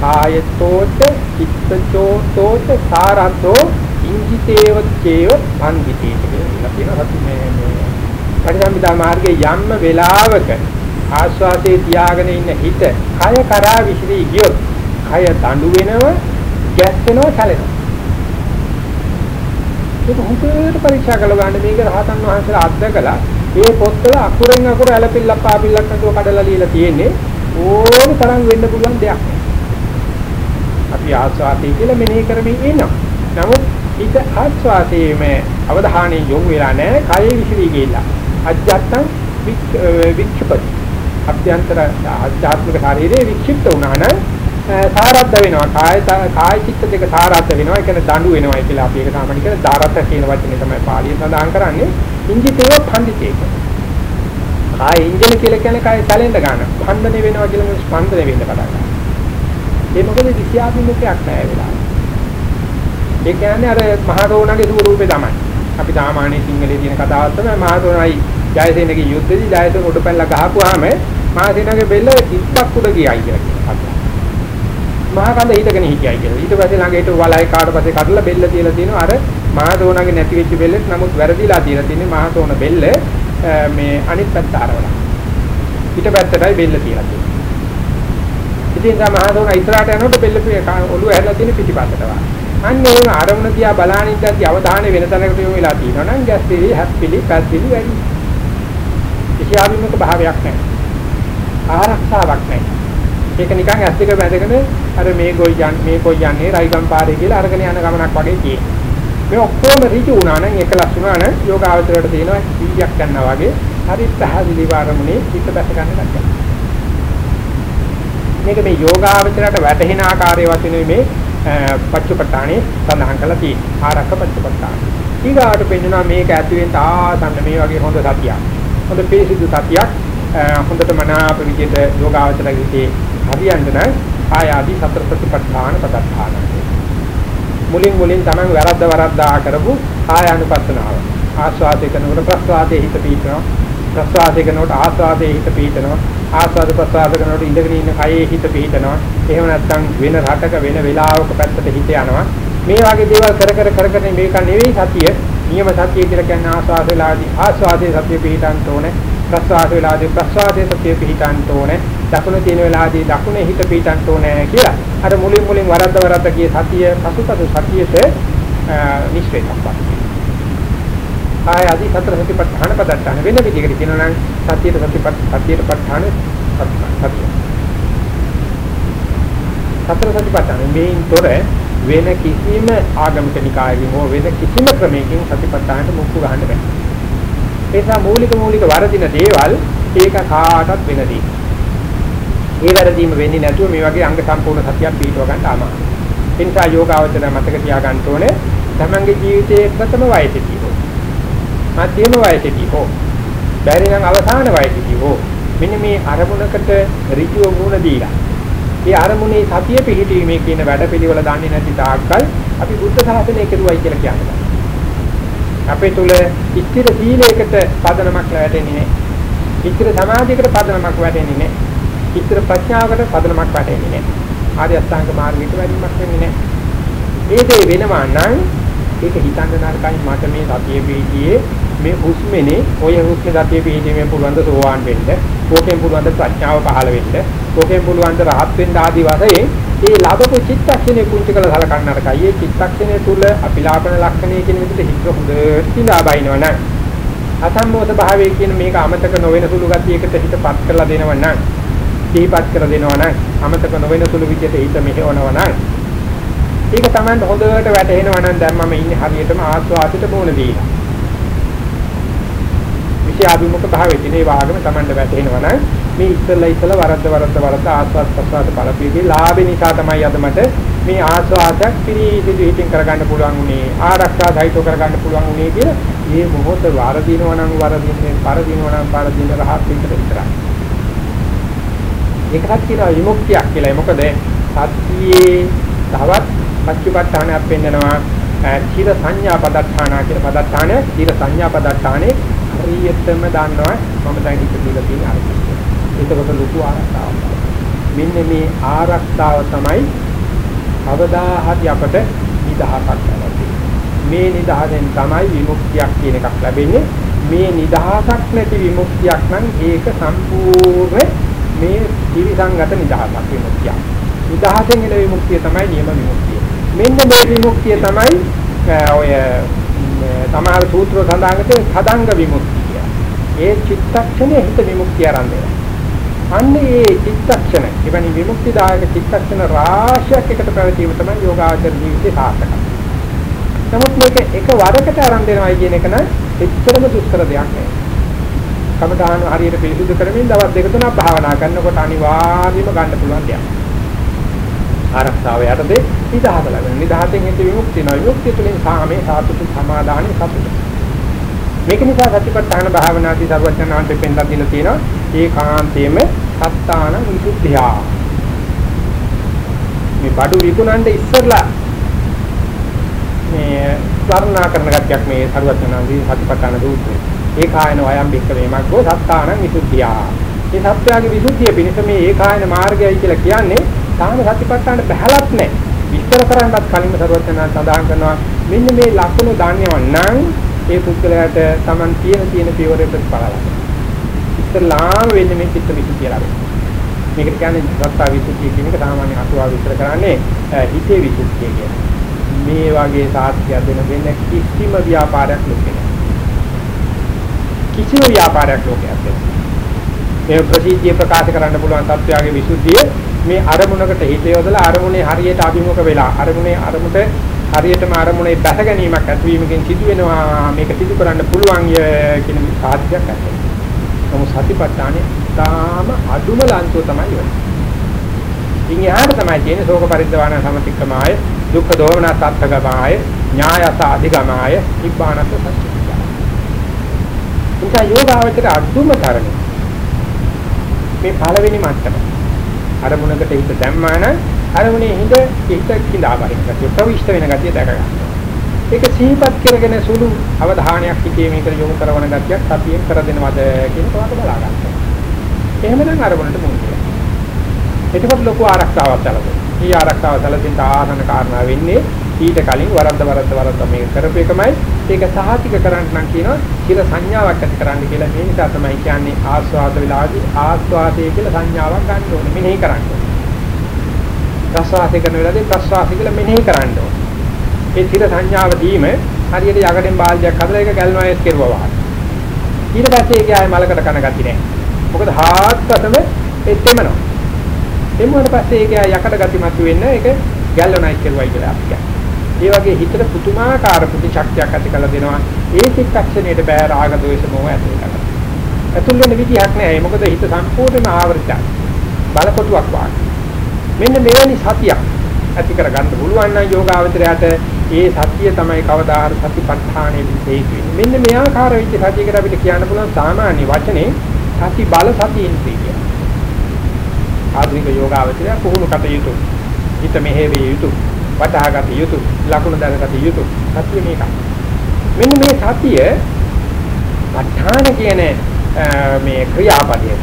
කායතෝත චිත්තචෝතෝත සාරන්තෝ ඉංජිතේව චේව පන්දිතේ කියලා කියන සති මේ මේ පරිසම්පදා මාර්ගයේ යම්ම වෙලාවක ආස්වාදේ තියාගෙන ඉන්න හිත කය කරා විසිරී ගියොත් කය දඬු වෙනව ගැස්සෙනව සැලෙනවා ඒක හුදුට පරීක්ෂා කරලා ගන්න මේක රහතන් වහන්සේලා අත්දකලා මේ පොත්වල අකුරෙන් අකුර ඇලපිල්ලක් පාපිල්ලක් නැතුව කඩලා ලියලා තියෙන්නේ ඕන තරම් වෙන්න පුළුවන් දෙයක්. අපි ආස්වාදේ කියලා මෙනෙහි කරමින් ඉන්නවා. නමුත් ඊට ආස්වාදයේම අවධානය යොමු වෙලා නැහැ. කයේ විසිරී ගිහිල්ලා. අජත්තං වික්ෂිපති. අභ්‍යන්තර ආධ්‍යාත්මික ශරීරයේ වික්ෂිප්ත වුණා නම් සාරද්ද වෙනවා. කාය කාය චිත්ත දෙක සාරද්ද වෙනවා. ඒ කියන්නේ දඬු වෙනවා කියලා අපි ඒක සාමාන්‍ය කියන දාරත කියන වචනේ තමයි පාලියෙන් සඳහන් කරන්නේ. ඉංජිතේව ඛණ්ඩිතේ කාය ඉන්ජන කියලා කියන්නේ කාය සැලෙන්න ගන්න. ඛණ්ඩන වෙනවා කියලා ස්පන්දන වෙන්න පටන් ගන්නවා. ඒ මොකද විද්‍යාත්මකයක් නැහැ වෙලාව. ඒ කියන්නේ අර මහරෝණගේ ස්වරූපේ තමයි. අපි සාමාන්‍ය සිංහලයේ තියෙන කතාවක් තමයි මහරෝණයි ජයසේනගේ යුද්ධෙදි ජයසේන උඩ පැනලා ගහපුවාම මහසේනගේ බෙල්ල 30ක් උඩ ගියයි කියලා කියනවා මහා කඳ හිටගෙන හිටියයි කියලා. ඊට පස්සේ ළඟට වලයි කාට පස්සේ කඩලා බෙල්ල තියලා තියෙනවා අර මහා දෝණගේ නැති වෙච්ච බෙල්ලෙත් නමුත් වැරදිලා තියලා තියෙන්නේ මහා දෝණ බෙල්ල මේ අනිත් පැත්ත ආරවලා. ඊට පැත්තටයි බෙල්ල තියලා තියෙන්නේ. ඉතින් ඒ මහා දෝණ ඉස්සරහට යනකොට බෙල්ල ඔළුව හැරලා තියෙන පිටිපස්සට වා. අන්න ඒ අරමුණ තියා බලාගෙන ඉඳද්දි අවධානය වෙන තැනකට යොමු වෙලා තියෙනවා නම් ගැස්පිලි හැප්පිලි පැද්දිලි වැඩි. කිසියාවිමක භාවයක් නැහැ. ආරක්ෂාවක් නැහැ. ඒක නිකන් ඇස් දෙක බැඳගෙන අර මේ ගොයි යන්නේ මේ කොයි යන්නේ රයිගම් පාරේ කියලා අරගෙන යන ගමනක් වගේ තියෙනවා. මේ ඔක්කොම ඍජු වුණා නම් එකලස් වුණා නම් යෝගාවචරයට තියෙනවා කීයක් ගන්නවා වගේ හරි පැහැදිලි වාරමුණේ හිත බැස ගන්න එකක්. මේක මේ යෝගාවචරයට වැටහෙන ආකාරයේ වශයෙන් මේ පච්චපට්ඨානේ සඳහන් කරලා තියෙනවා. ආරක්ක පච්චපට්ඨාන. ඊගාට පෙන්වනවා මේක ඇතුලෙන් තාසන්න මේ වගේ හොඳ සතියක්. හොඳ පිරිසිදු සතියක්. හොඳට මනාප විදිහට යෝගාවචරයේ හරියන්න නම් ආයාදී සතර ප්‍රතිපත්තාන පදත්තාන මුලින් මුලින් Taman වැරද්ද වරද්දා කරපු ආයානුපස්සනාව. ආස්වාදේ කරනකොට ප්‍රස්වාදයේ හිත පීඩනවා ප්‍රස්වාදේ කරනකොට ආස්වාදයේ හිත පීඩනවා ආස්වාද ප්‍රස්වාද කරනකොට ඉඳගෙන ඉන්න කයේ හිත පීඩනවා එහෙම නැත්නම් වෙන රටක වෙන වෙලාවක පැත්තට හිත යනවා. මේ වගේ දේවල් කර කර කර කර මේක නෙවෙයි සතිය නියම සතිය කියලා කියන්නේ ආස්වාදේලාදී ආස්වාදයේ සතිය පිහිටන්න ඕනේ ප්‍රස්වාද වේලාදී ප්‍රස්වාදයේ සතිය පිහිටන්න ඕනේ දකුණ තියෙන වෙලාවදී දකුණේ හිත පිටන්න ඕනේ කියලා. අර මුලින් මුලින් වරද්ද වරද්ද කිය සතිය පසුපසු සතියට නිශ්චයක්වත්. ආය අදි සතර සතිපට්ඨාන පදත්තාන වෙන විදිහකට කියනවා නම් සතියට සතිපට්ඨ සතියට පට්ඨාන සතිය. සතර සතිපට්ඨාන මේන්තර වෙන කිසිම ආගමික නිකායකින් හෝ වෙන කිසිම ක්‍රමයකින් සතිපට්ඨානට මුක්කු ගන්න බෑ. ඒ නිසා මූලික මූලික වරදින දේවල් ඒක කාටවත් වෙනදී. ඒ වැරදීම වෙන්නේ නැතුව මේ වගේ අංග සම්පූර්ණ සතියක් පිටව ගන්න අමාරුයි. ඒ නිසා යෝගාවචර මතක තියාගන්න ඕනේ තමන්ගේ ජීවිතයේ ප්‍රථම වයසේදී හෝ මධ්‍යම වයසේදී හෝ බැරි නම් අවසාන වයසේදී හෝ මෙන්න මේ අරමුණකට ඍජුව මුණ දීලා ඒ අරමුණේ සතිය පිහිටීමේ කියන වැඩපිළිවෙල දන්නේ නැති තාක්කල් අපි බුද්ධ ශාසනය කෙරුවයි කියලා කියන්නේ. අපේ තුල ඉස්තිර සීලයකට පදනමක් වැටෙන්නේ නැහැ. ඉස්තිර සමාධියකට පදනමක් වැටෙන්නේ නැහැ. චිත්‍ර ප්‍රඥාවකට පදනමක් වැටෙන්නේ නැහැ. ආර්ය අෂ්ටාංග මාර්ගයට වැඩිමක් වෙන්නේ නැහැ. ඒ දේ වෙනවා නම් ඒක හිතන්න නරකයි මට මේ සතිය පිහිටියේ මේ හුස්මනේ ඔය හුස්මේ සතිය පිහිටීමේ පුළුවන් ද සෝවාන් වෙන්න, ඕකෙන් පුළුවන් ද ප්‍රඥාව පහළ වෙන්න, ඕකෙන් පුළුවන් ද රහත් වෙන්න ආදී වශයෙන් ඒ ලැබපු චිත්තක්ෂණේ කුංචි කළ සලකන්න නරකයි. ඒ චිත්තක්ෂණය තුල අපිලාපන ලක්ෂණය කියන විදිහට හිත හොඳට සිනා බයිනවනම් අසම්මෝධ භාවයේ කියන මේක අමතක නොවන සුළු ගතියකට හිතපත් කරලා දෙනව නම් දීපත් කරලා දෙනව නම් අමතක නොවන සුළු විදිහට හිත මෙහෙවනවා නම් ඒක තමයි හොඳට වැටහෙනවා නම් දැන් මම ඉන්නේ හරියටම ආස්වාදිත මොන දීලා. විෂයාභිමුඛ භාවයේ තියෙන වාගම Tamanට වැටෙනවා නම් මේ ඉස්සෙල්ලා ඉස්සෙල්ලා වරද්ද වරද්ද වරද්ද ආස්වාද ප්‍රසආද බලපීදී ලාභේ නිසා තමයි අද මට මේ ආස්වාදයක් පිළිසිදු හිතින් කරගන්න පුළුවන් උනේ ආරක්ෂා සහිතව කරගන්න පුළුවන් උනේ කියලා මේ මොහොත වරදිනවා නම් වරදින්නේ පරදිනවා නම් පරදින රහත් විතර විතරයි. ඒකත් කියනවා විමුක්තියක් කියලා. මොකද සත්‍යයේ තවත් පච්චපට්ඨානයක් පෙන්නනවා චිර සංඥා පදත්තාන කියලා පදත්තාන චිර සංඥා පදත්තානේ හරියටම දන්නවා මම දැන් හිත දීලා තියෙන අරමුණ. ඒකකොට ලොකු ආරක්ෂාවක්. මෙන්න මේ ආරක්ෂාව තමයි අවදා හරි අපට නිදහසක් ලැබෙන්නේ. මේ නිදහසෙන් තමයි විමුක්තියක් කියන එකක් ලැබෙන්නේ. මේ නිදහසක් නැති විමුක්තියක් නම් ඒක සම්පූර්ණ මේ ත්‍රිසංගත නිදහසක් විමුක්තිය. නිදහසෙන් එන විමුක්තිය තමයි නියම විමුක්තිය. මෙන්න මේ විමුක්තිය තමයි ඔය සමහර සූත්‍ර සඳහන් කරේ හදංග විමුක්තිය. ඒ චිත්තක්ෂණය හිත විමුක්තිය ආරම්භය. අන්න ඒ චිත්තක්ෂණ, එවැනි විමුක්තිදායක චිත්තක්ෂණ රාශියක් එකට පැවතීම තමයි යෝගාචර ජීවිතේ සාර්ථකයි. නමුත් මේක එක වරකට ආරම්භ වෙනවයි කියන එක නම් එච්චරම දුෂ්කර දෙයක් නෙවෙයි. කමඨාන හරියට පිළිසුදු කරමින් දවස් දෙක තුනක් භාවනා කරනකොට අනිවාර්යයෙන්ම ගන්න පුළුවන් දෙයක්. ආරක්ෂාව යටතේ නිදහස ලැබෙන. නිදහසෙන් හිත විමුක්තිය නෝ විමුක්තිය තුළින් සාමේ සාතුතු සමාදානෙ සතුට. මේක නිසා සතිපට්ඨාන භාවනාදී සර්වඥාන්ත දෙපෙන්ලා දීලා තියෙනවා ඒකාන්තයේම සත්තාන විසුද්ධිය. මේ බඩු විකුණන්න ඉස්සරලා මේ වර්ණනා කරන ගැටයක් මේ සර්වඥාන්දී සතිපට්ඨාන දූත්‍රේ. ඒකායන වයම් බික්කවේ මග්ගෝ සත්තාන විසුද්ධිය. මේ සත්‍යයේ විසුද්ධිය පිණිස මේ ඒකායන මාර්ගයයි කියලා කියන්නේ තාම සතිපට්ඨාන බහැලත් නැහැ. විස්තර කරන්නත් කලින්ම සරුවචනා සඳහන් කරනවා මෙන්න මේ ලක්ෂණ දාන්නව නම් ඒ පුද්ගලයාට Taman තියෙන තියෙන පියවරේ ප්‍රතිඵල ලබනවා. ඉස්ලාම් වෙන්නේ මේ චිත්ත විසුද්ධිය කියලා. මේකට කියන්නේ සත්තා විසුද්ධිය කියන එක සාමාන්‍ය අටුවා විස්තර කරන්නේ හිතේ විසුද්ධිය කියලා. මේ වගේ සාත්‍ය දෙන වෙන කිසිම ව්‍යාපාරයක් ලෝකේ කිසිම ව්‍යාපාරයක් ලෝකයේ නැහැ. මේ ප්‍රසිද්ධිය ප්‍රකාශ කරන්න පුළුවන් තත්ත්වයේ විසුද්ධිය මේ අරමුණකට හිත යොදලා අරමුණේ හරියට අභිමුඛ වෙලා අරමුණේ අරමුණට හරියටම අරමුණේ බැස ගැනීමක් ඇතිවීමකින් සිදු වෙනවා මේක සිදු කරන්න පුළුවන් කියන සාධ්‍යයක් ඇති. නමුත් සතිපට්ඨානේ තාම අදුම ලංකෝ තමයි වෙන්නේ. ඉන් එහාට තමයි තියෙන්නේ ශෝක පරිද්දවාන සමතික්කමාය දුක්ඛ දෝමන සත්‍යගමාය ඥායස අධිගමාය නිබ්බානත් සත්‍යය. ඉතින් යෝගාවචර අදුම තරණය මේ පළවෙනි මට්ටම අරමුණකට හිත දැම්මා නම් අරමුණේ හිඳ හිත කිඳා බහින ගතිය ප්‍රවිෂ්ඨ වෙන ගතිය දැක ගන්නවා. ඒක සිහිපත් කරගෙන සුළු අවධානයක් හිතේ මේකට යොමු කරන ගතියක් සතියෙන් කර දෙනවද කියන කවද බලා ගන්නවා. එහෙමනම් අරමුණට මුහුණ දෙන්න. එතකොට ලොකු ආරක්ෂාවක් සැලසෙනවා. මේ ආරක්ෂාව සැලසෙන්න ආසන කාරණා වෙන්නේ ඊට කලින් වරද්ද වරද්ද වරද්ද මේක කරපු එකමයි ඒක සහතික කරන්න නම් කියනවා චිර සංඥාවක් ඇති කරන්න කියලා මේ නිසා තමයි කියන්නේ ආස්වාද විලාදී ආස්වාදයේ කියලා සංඥාවක් ගන්න ඕනේ මෙනෙහි කරන්න ඕනේ ප්‍රස්වාසය කරන වෙලාවේදී ප්‍රස්වාසය කියලා මෙනෙහි කරන්න ඕනේ ඒ චිර සංඥාව දීම හරියට යකඩෙන් බාල්දියක් හදලා ඒක ගැල්නොයස් කෙරුවා වහන ඊට පස්සේ ඒක ආයේ මලකට කන ගති නැහැ මොකද හාත්පසම එතෙමනවා එමුවට පස්සේ ඒක යකඩ ගති මත වෙන්න ඒක ගැල්වනයිස් කරුවයි කියලා අපි කියන්නේ ඒ වගේ හිතට පුදුමාකාර ප්‍රතිශක්තියක් ඇති කළ දෙනවා. ඒ චිත්තක්ෂණයට බෑ රාග දෝෂ මොහ ඇති කරගන්න. ඇතුල් වෙන විදිහක් නෑ. මොකද හිත සම්පූර්ණයෙන්ම ආවෘතයි. බලකොටුවක් වාගේ. මෙන්න මෙවැනි සතියක් ඇති කරගන්න පුළුවන් නම් යෝගාවචරයට ඒ සතිය තමයි කවදා හරි සතිපට්ඨානෙ විශේෂ වෙන්නේ. මෙන්න මේ ආකාර වෙච්ච සතියකට අපිට කියන්න පුළුවන් සාමාන්‍ය වචනේ සති බල සති ඉන්ද්‍රිය කියලා. ආධුනික යෝගාවචරය පුහුණු කටයුතු හිත මෙහෙවිය යුතුය. වටහාගත යුතු ලකුණු දැනගත යුතු සතිය මේක. මෙන්න මේ සතිය අට්ඨාන කියන මේ ක්‍රියාපදයේ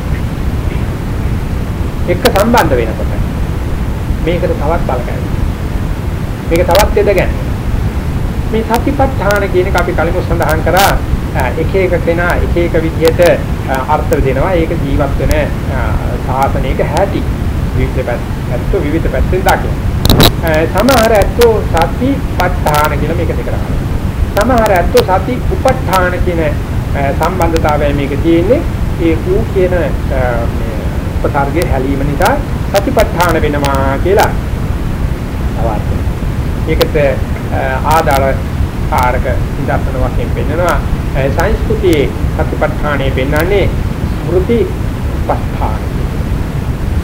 එක්ක සම්බන්ධ වෙනකොට මේකට තවත් බලකයි. මේක තවත් දෙදගන්න. මේ සතිපට්ඨාන කියන එක අපි කලින් සඳහන් කරා එක එක කෙනා එක එක විදිහට අර්ථ දෙනවා. ඒක ජීවත් වෙන සාසනයක හැටි. විවිධ පැත්තෝ විවිධ පැත්තෙන් දකිනවා. සමහර ඇත්තෝ සතිපට්ඨාන කියලා මේක දෙක කරනවා. සමහර ඇත්තෝ සති උපට්ඨාන කියන සම්බන්ධතාවය මේක තියෙන්නේ. ඒ ඌ කියන උපසර්ගයේ හැලීම නිසා සතිපට්ඨාන වෙනවා කියලා අවර්තන. ඒකට ආදාළ කාරක ඉදර්ශන වශයෙන් පෙන්නනවා සංස්කෘතියේ සතිපට්ඨානය පෙන්වන්නේ ස්මෘති උපස්ථාන.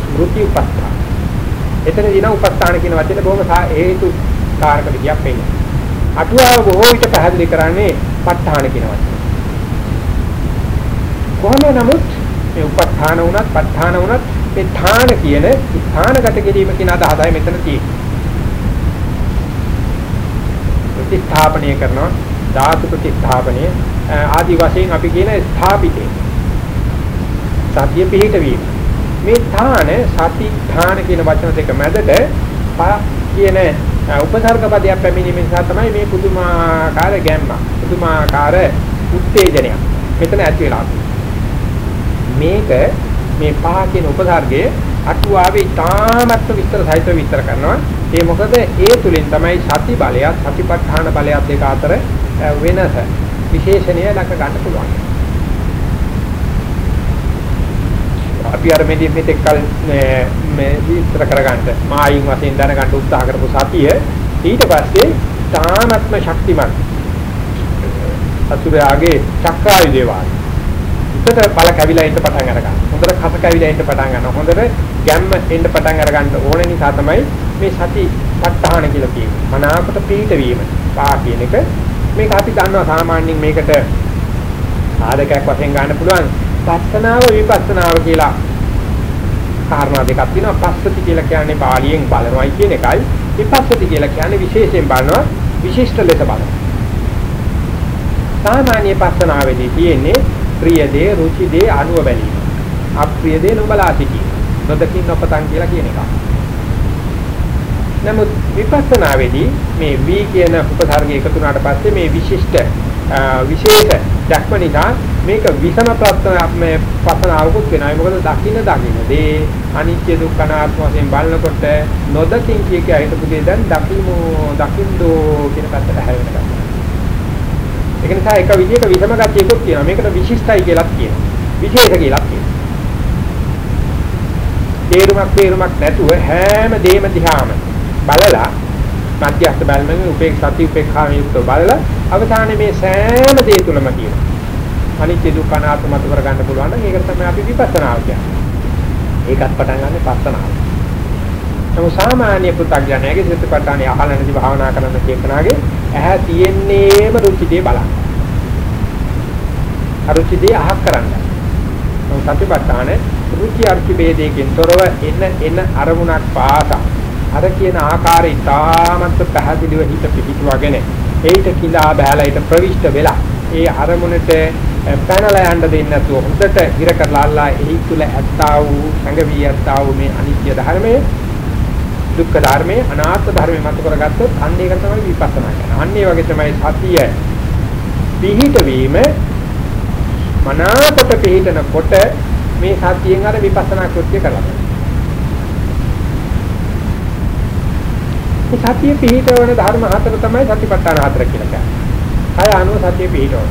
ස්මෘති උපස්ථාන. එතනදී නම් උපස්ථාන කියන වචනේ බොහොම හේතු කාරක විදියක් වෙන්නේ. අටුවාව බොහෝ විට පැහැදිලි කරන්නේ ප ဋ ාණ කියන වචනේ. කොහොම නමුත් මේ උපස්ථාන වුණත් ප ဋ ාණ වුණත් මේ ථාන කියන ස්ථානගත කිරීම කියන අදහසයි මෙතන තියෙන්නේ. ප්‍රතිස්ථාපනය කරනවා ධාතු ප්‍රතිස්ථාපනය ආදි වශයෙන් අපි කියන ස්ථාපිතේ සතිය පිහිට වීම මේ ථාන සති ථාන කියන වචන දෙක මැදට කියන උපසර්ග පදයක් පැමිණීම නිසා තමයි මේ පුදුමාකාර ගැම්ම පුදුමාකාර උත්තේජනයක් මෙතන ඇති වෙලා මේක මේ පහ කියන උපසර්ගයේ අටුවාවේ තාමත්ම විස්තර සහිතව විස්තර කරනවා ඒ මොකද ඒ තුලින් තමයි සති බලයත් සතිපට්ඨාන බලයත් දෙක අතර වෙනස විශේෂණය දක්ව ගන්න පුළුවන්. අපි අර මෙදී මෙතෙක් කල මේ විස්තර කරගන්න මායින් වශයෙන් දැනගන්න උත්සාහ කරපු සතිය ඊට පස්සේ තානත්ම ශක්තිමත් සතුරාගේ චක්‍රායුධය වාගේ. උඩට බල කැවිලා ඉන්න පටන් අරගන්න. හොඳට කස කැවිලා ඉන්න පටන් ගන්නවා. හොඳට ගැම්ම එන්න පටන් අර ගන්න ඕන නිසා තමයි මේ සති ප ဋ ාහන කියලා කියන්නේ. මනාවට පීඨ වීම. පා කියන එක මේක අපි දන්නවා සාමාන්‍යයෙන් මේකට සාධකයක් වශයෙන් ගන්න පුළුවන් පස්සනාව විපස්සනාව කියලා කාරණා දෙකක් තියෙනවා පස්සති කියලා කියන්නේ පාලියෙන් බලනවායි කියන එකයි විපස්සති කියලා කියන්නේ විශේෂයෙන් බලනවා විශිෂ්ට ලෙස බලනවා සාමාන්‍ය පස්සනාවේදී තියෙන්නේ ප්‍රිය දේ රුචි දේ අනුව බැලීම අප්‍රිය දේ නොබලා සිටීම නොදකින් නොපතන් කියලා කියන එක නමුත් විපස්සනාවේදී මේ වී කියන උපසර්ගය එකතු වුණාට පස්සේ මේ විශිෂ්ට විශේෂ දැක්ම නිසා මේක විසම ප්‍රත්‍ය මේ පස්සනාවකුත් වෙනවා. මොකද දකින්න දකින්න දේ අනිත්‍ය දුක්ඛ අනාත්ම වශයෙන් බලනකොට නොදකින් කිය කිය හිටපු දේ දැන් දකිමු දකින්දෝ කියන පැත්තට හැරෙන්න ගන්නවා. ඒක නිසා එක විදිහක විසම ගතියකුත් කියනවා. මේකට විශිෂ්ටයි කියලාත් කියනවා. විශේෂ කියලාත් කියනවා. තේරුමක් තේරුමක් නැතුව හැම දෙයක්ම දිහාම බලලා මධ්‍යස්ථ බැලමෙන් උපේක් සති උපේක්ඛාම යුක්තව බලලා අවසානයේ මේ සෑම දේ තුලම කියන අනිත්‍ය දුක්ඛ අනාත්ම මත කර ගන්න පුළුවන් නම් ඒකට තමයි අපි විපස්සනාව කියන්නේ. ඒකත් පටන් ගන්න පස්සනාව. නමුත් සාමාන්‍ය පුතග්ජනයාගේ සිතපටානේ අහල නැති භාවනා කරන චේතනාගේ ඇහැ තියෙන්නේම රුචිතේ බලන්න. අරුචිතේ අහක් කරන්න. නමුත් සතිපට්ඨාන රුචි අර්ථ ભેදයෙන් තොරව එන එන අරමුණක් පාසා අර කියන ආකාරය ඉතාමත් පැහැදිලිව හිත පිහිටුවගෙන ඒිට කිලා බහැලා ඊට ප්‍රවිෂ්ඨ වෙලා ඒ අරමුණට පැනලා යන්න දෙන්නේ නැතුව හොඳට හිර කරලා අල්ලා එහි තුල ඇත්තා වූ සංගවී ඇත්තා වූ මේ අනිත්‍ය ධර්මයේ දුක්ඛ ධර්මයේ අනාත්ම ධර්මයේ මත කරගත්තොත් අන්න ඒක තමයි විපස්සනා කරන්නේ. අන්න ඒ වගේ තමයි සතිය පිහිට වීම මනාකොට පිහිටනකොට මේ සතියෙන් අර විපස්සනා කෘත්‍ය කරලා මේ සතිය පිහිටවන ධර්ම හතර තමයි සතිපට්ඨාන හතර කියලා කියන්නේ. කය අනුව සතිය පිහිටවන.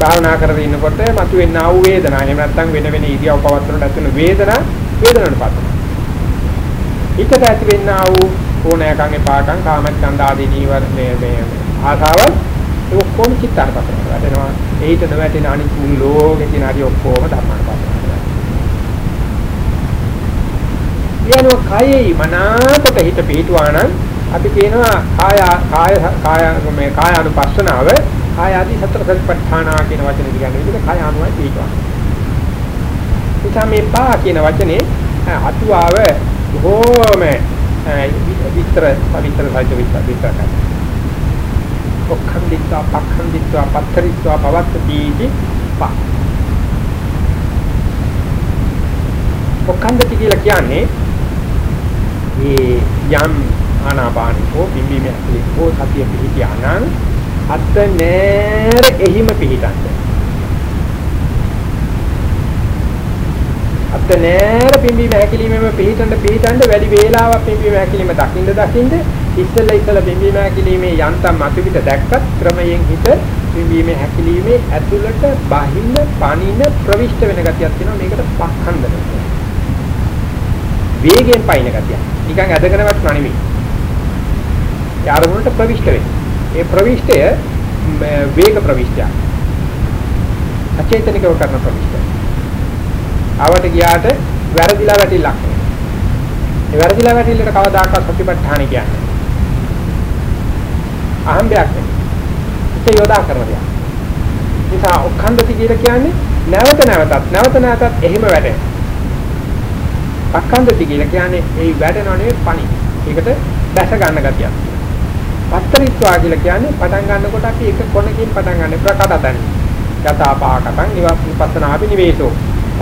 භාවනා කරගෙන ඉන්නකොට මතුවෙන ආ වූ වේදනා එහෙම නැත්නම් වෙන වෙන ඉරියව් පවත්වනට ඇතුළු වේදනා වේදනට පත්. හිතට ඇති වෙන ආ වූ ඕනෑකම් එපාකම් කාමච්ඡන්ද ආදී නීවර මේ මේ ආසාවල් ඒ ඔක්කොම චිත්තාරපතන වැඩෙනවා. ඒිට නොවැටෙන අනිත් මුළු ලෝකේ තියෙන හරි ඔක්කොම ධර්මානුපස්සන. කියනවා කයෙහි මනාකොට හිත පිහිටුවා නම් අපි කියනවා කාය කාය කාය මේ කාය අනුපස්සනාව කාය ආදී සතර සතිපට්ඨාන කියන වචනේ කියන්නේ විදිහට කාය අනුවයි පිහිටුවා. එතන මේ පා කියන වචනේ අතුවාව බොහෝම විතර පවිත්‍ර සහිත විතර විතර කරනවා. ඔක්ඛන්දිත්වා පක්ඛන්දිත්වා පත්තරිත්වා පවත්තති පා. ඔක්ඛන්දති කියලා කියන්නේ මේ යම් ආනාපානි හෝ බිම්බීම ඇතුලේ හෝ සතිය පිහිටියානම් අත්ත නෑර එහිම පිහිටන්නේ අත්ත නෑර පිම්බීම හැකිලිමෙම පිහිටන්න පිහිටන්න වැඩි වේලාවක් පිම්බීම හැකිලිම දකින්න දකින්න ඉස්සෙල්ලා ඉස්සෙල්ලා පිම්බීම හැකිලිමේ යන්තම් මතුපිට දැක්කත් ක්‍රමයෙන් හිත පිම්බීම හැකිලිමේ ඇතුළට බහින්න පණින ප්‍රවිෂ්ඨ වෙන ගතියක් තියෙනවා මේකට පක්ඛන්දන වේගයෙන් පයින් ගතිය. නිකන් ඇදගෙන වටුණා නෙමෙයි. ඒ අරමුණට ප්‍රවිෂ්ඨ වෙන්නේ. ඒ ප්‍රවිෂ්ඨය වේග ප්‍රවිෂ්ඨය. අචේතනිකව කරන ප්‍රවිෂ්ඨය. ආවට ගියාට වැරදිලා වැටිලක්. ඒ වැරදිලා වැටිල්ලට කවදාකවත් සතිපට්ඨාන කියන්නේ. අහම්බයක් නෙමෙයි. ඒක යොදා කරන දෙයක්. නිසා ඔක්ඛන්දති කියලා කියන්නේ නැවත නැවතත් නැවත නැවතත් එහෙම වැටෙන. පක්ඛන්දති කියලා කියන්නේ ඒ වැටෙනව නෙවෙයි පණි. ඒකට දැස ගන්න ගතියක්. පත්තරිත්වා කියලා කියන්නේ පටන් ගන්නකොට අපි එක කොනකින් පටන් ගන්න ප්‍රකටතන. යථාපාකටං නිවස්සනාපි නිවේසෝ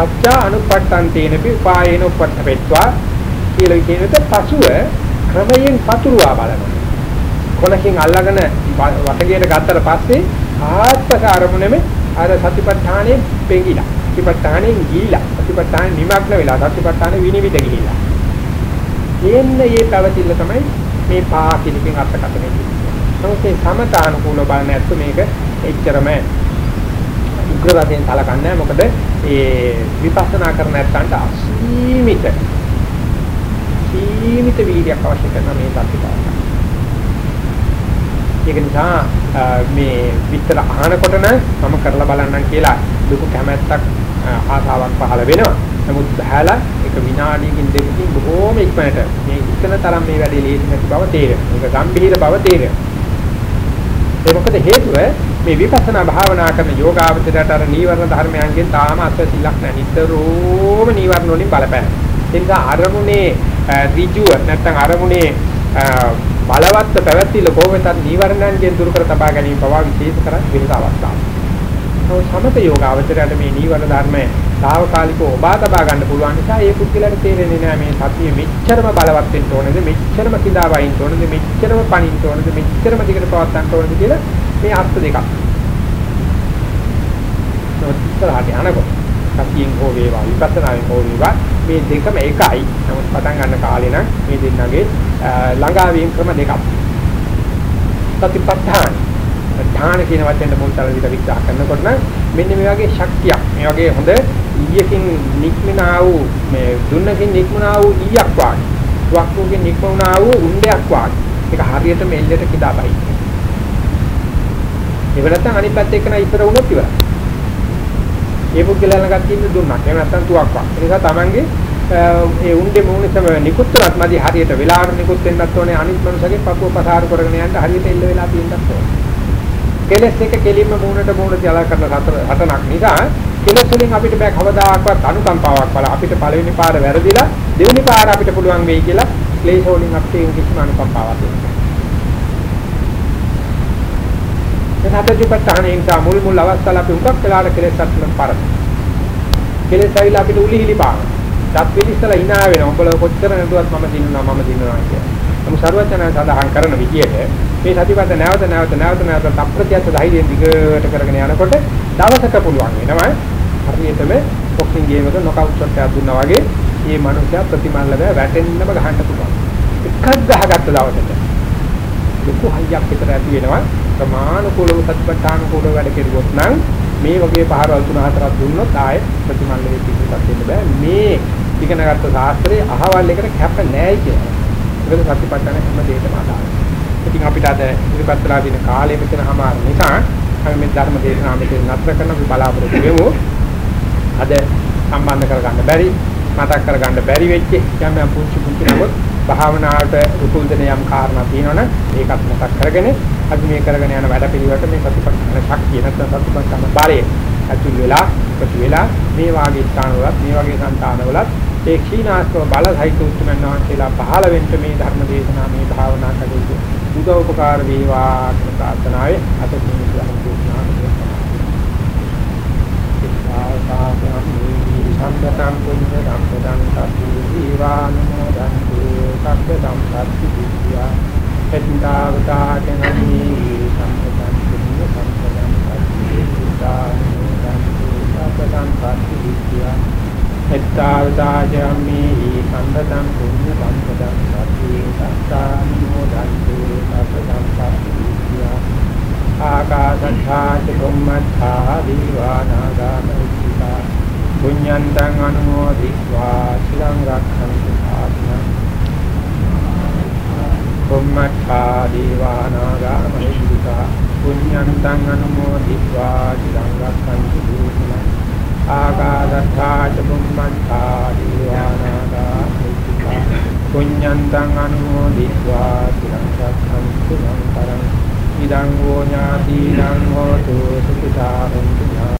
සත්‍යා අනුපට්ඨන්තේනපි උපායේන උපට්ඨපෙත්වා කියලා කියනට පසුව ක්‍රමයෙන් පතුරුවා බලනවා. කොනකින් අල්ලගෙන වටගේට ගත්තට පස්සේ ආත්මක අරමුණෙම අර සතිපට්ඨානෙ පෙඟිලා. සතිපට්ඨානෙන් ගිහිලා. සතිපට්ඨානෙ නිමග්න වෙලා සතිපට්ඨානෙ විනිවිද ගිහිලා. එන්න මේ පැවතිල්ල තමයි මේ පා කිනකින් අර්ථකථනය කියන්නේ. නමුත් මේ සමතානුකූල බලන ඇත්ත මේක එච්චරම උග්‍ර වශයෙන් සලකන්නේ මොකද ඒ විපස්සනා කරන නැත්තන්ට අසීමිත සීමිත වීර්යයක් අවශ්‍ය කරන මේ සත්‍යතාවය. ඒක නිසා මේ විතර අහනකොට නම් මම කරලා බලන්නම් කියලා දුක කැමැත්තක් ආසාවක් පහළ වෙනවා. නමුත් බහැලා එක විනාඩියකින් දෙකකින් බොහෝම ඉක්මනට මේ ඉතන තරම් මේ වැඩේ ලේසි නැති බව තේරෙනවා. ඒක ගම්භීර බව තේරෙනවා. ඒ මොකද හේතුව මේ විපස්සනා භාවනා කරන යෝගාවචරයට අර නීවරණ ධර්මයන්ගෙන් තාම අත්සිලක් නැහැ. නිතරම නීවරණ වලින් බලපෑන. ඒ නිසා අරමුණේ ඍජුව නැත්නම් අරමුණේ බලවත් පැවැත්තිල කොහොමද නීවරණයන්ගෙන් දුරු කර තබා ගැනීම පවා විශේෂ කර වෙනස අවස්ථාවක්. සමත යෝගාවචරයට මේ නීවරණ ධර්ම తాවකාලිකව ඔබා තබා ගන්න පුළුවන් නිසා ඒ පුද්ගලයාට තේරෙන්නේ නැහැ මේ සතිය මෙච්චරම බලවත් වෙන්න ඕනේද මෙච්චරම කිඳා වයින් ඕනේද මෙච්චරම පණින්න ඕනේද මෙච්චරම දිගට පවත්වන්න ඕනේද කියලා මේ අර්ථ දෙකක්. ඉස්සරහට යනකොට සතියෙන් හෝ වේවා විපස්සනායෙන් හෝ වේවා මේ දෙකම එකයි. නමුත් පටන් ගන්න කාලේ නම් මේ දෙන්නගේ ළඟා වීම ක්‍රම දෙකක්. සතිපට්ඨාන ධාන කියන වචෙන් මුල්තල විතර විග්‍රහ කරනකොට නම් මෙන්න මේ වගේ ශක්තියක් මේ වගේ හොඳ ඊයකින් නික්මනා වූ මේ දුන්නකින් නික්මනා වූ ඊයක් වාගේ වක්කුකින් නික්මනා වූ උණ්ඩයක් වාගේ ඒක හරියට මෙල්ලට කිදාපයි ඒක නැත්තම් අනිත් පැත්ත එක්කන ඉතර වුණොත් ඉවරයි. ඒ පුද්ගලයන් ළඟ තියෙන දුන්නක් එහෙම නැත්තම් තුවක් වක් ඒ නිසා Tamange ඒ උණ්ඩේ මූණෙම නිකුත්තරත් මදි හරියට වෙලාවට නිකුත් වෙන්නත් ඕනේ. අනිත් මනුස්සගේ පපුව පසාරු කරගෙන යන්න හරියට එල්ල වෙලා තියෙන්නත් ඕනේ. කෙලස් එක කෙලින්ම මූණට මූණ තියලා කරන හතර හතනක් නිසා කෙලස් වලින් අපිට බෑ කවදාකවත් අනුකම්පාවක් බල අපිට පළවෙනි පාර වැරදිලා දෙවෙනි පාර අපිට පුළුවන් වෙයි කියලා ක්ලේශ වලින් අපිට කිසිම අනුකම්පාවක් නැහැ. ඒ හතරජුපත්තානේ නිසා මුල් මුල් අවස්ථාවල අපි උගක් වෙලාට කෙලස් අත්ලම් පාර. කෙලස් ඇවිල්ලා අපිට උලිහිලි පාන. දත් පිළිස්සලා hina වෙනවා. උඹල කොච්චර නඩුවත් මම දිනනවා මම දිනනවා කියලා. නමුත් සර්වඥයන් සඳහන් කරන විදිහට මේ සතිපද නැවත නැවත නැවත නැවත අප්‍රත්‍යක්ෂ ධෛර්යයෙන් දිගට කරගෙන යනකොට දවසක පුළුවන් වෙනවා හරියටම බොක්සිං ගේම් එක නොකවුට් ෂොට් එකක් දුන්නා වගේ මේ මනුස්සයා ප්‍රතිමාන ලැබ වැටෙන්නම ගහන්න පුළුවන් එකක් ගහගත්ත දවසට ලොකු හයියක් විතර ඇති වෙනවා ප්‍රමාණිකූලව සත්පට්ඨානුකූලව වැඩ කෙරුවොත් නම් මේ වගේ පහරවල් තුන හතරක් දුන්නොත් ආයෙත් ප්‍රතිමාන ලැබෙන්න පිටපත් වෙන්න බෑ මේ ඉගෙනගත්ත ශාස්ත්‍රයේ අහවල් එකට කැප නැහැ කියලා මොකද සතිපට්ඨාන හැම දෙයකම අදාළයි. ඉතින් අපිට අද ඉදිරිපත් වෙලා තියෙන කාලය මෙතන හමාර නිසා අපි මේ ධර්ම දේශනාව මෙතන නතර කරන අපි බලාපොරොත්තු වෙමු. අද සම්බන්ධ කරගන්න බැරි මතක් කරගන්න බැරි වෙච්ච යම් යම් පුංචි පුංචි නමුත් භාවනාවට උතුල් දෙන යම් කාරණා තියෙනවනේ ඒකත් මතක් කරගෙන අපි මේ කරගෙන යන වැඩ පිළිවෙලට මේ සතිපට්ඨාන ශක්තිය නැත්නම් සතිපට්ඨාන බලය අතුල් වෙලා ප්‍රති වෙලා මේ වාගේ ස්ථානවලත් මේ වගේ සංතානවලත් ඒ ක්ෂීනාස්ව බල සහිත උතුමන් වහන්සේලා පහළ වෙන්න මේ ධර්ම දේශනා මේ භාවනා කටයුතු උදව් උපකාර වේවා කියන ප්‍රාර්ථනාවේ අද මේ ධර්ම දේශනාව සම්පතං පුඤ්ඤ සම්පතං සත්ති දීවානුමෝදන්තු සබ්බ සම්පත්ති විද්‍යා එත්තාවතාචනමි සම්පතං පුඤ්ඤ සම්පතං පච්චේතානුදන්තු සම්පතං පච්චේතියා එත්තාවතාචනමි සම්පතං පුඤ්ඤ සම්පතං පච්චේතානුදන්තු සම්පතං පච්චේතියා ආකාශත්තා ච බුම්මත්තා දීවානාගාමිතා පුඤ්ඤන්තං අනුමෝදිत्वा චිරං රක්ඛන්තු කොම්මච්ඡා දීවානාගා මහින්දිකා පුඤ්ඤන්තං අනුමෝදිत्वा චිරං රක්ඛන්තු දේශනං ආගාදත්තා ච බුම්මච්ඡා දීවානාගා මහින්දිකා පුඤ්ඤන්තං අනුමෝදිत्वा චිරං රක්ඛන්තු මං කරං ඉදං වෝ ඥාතිනං හෝතු සුඛිතා හොන්තු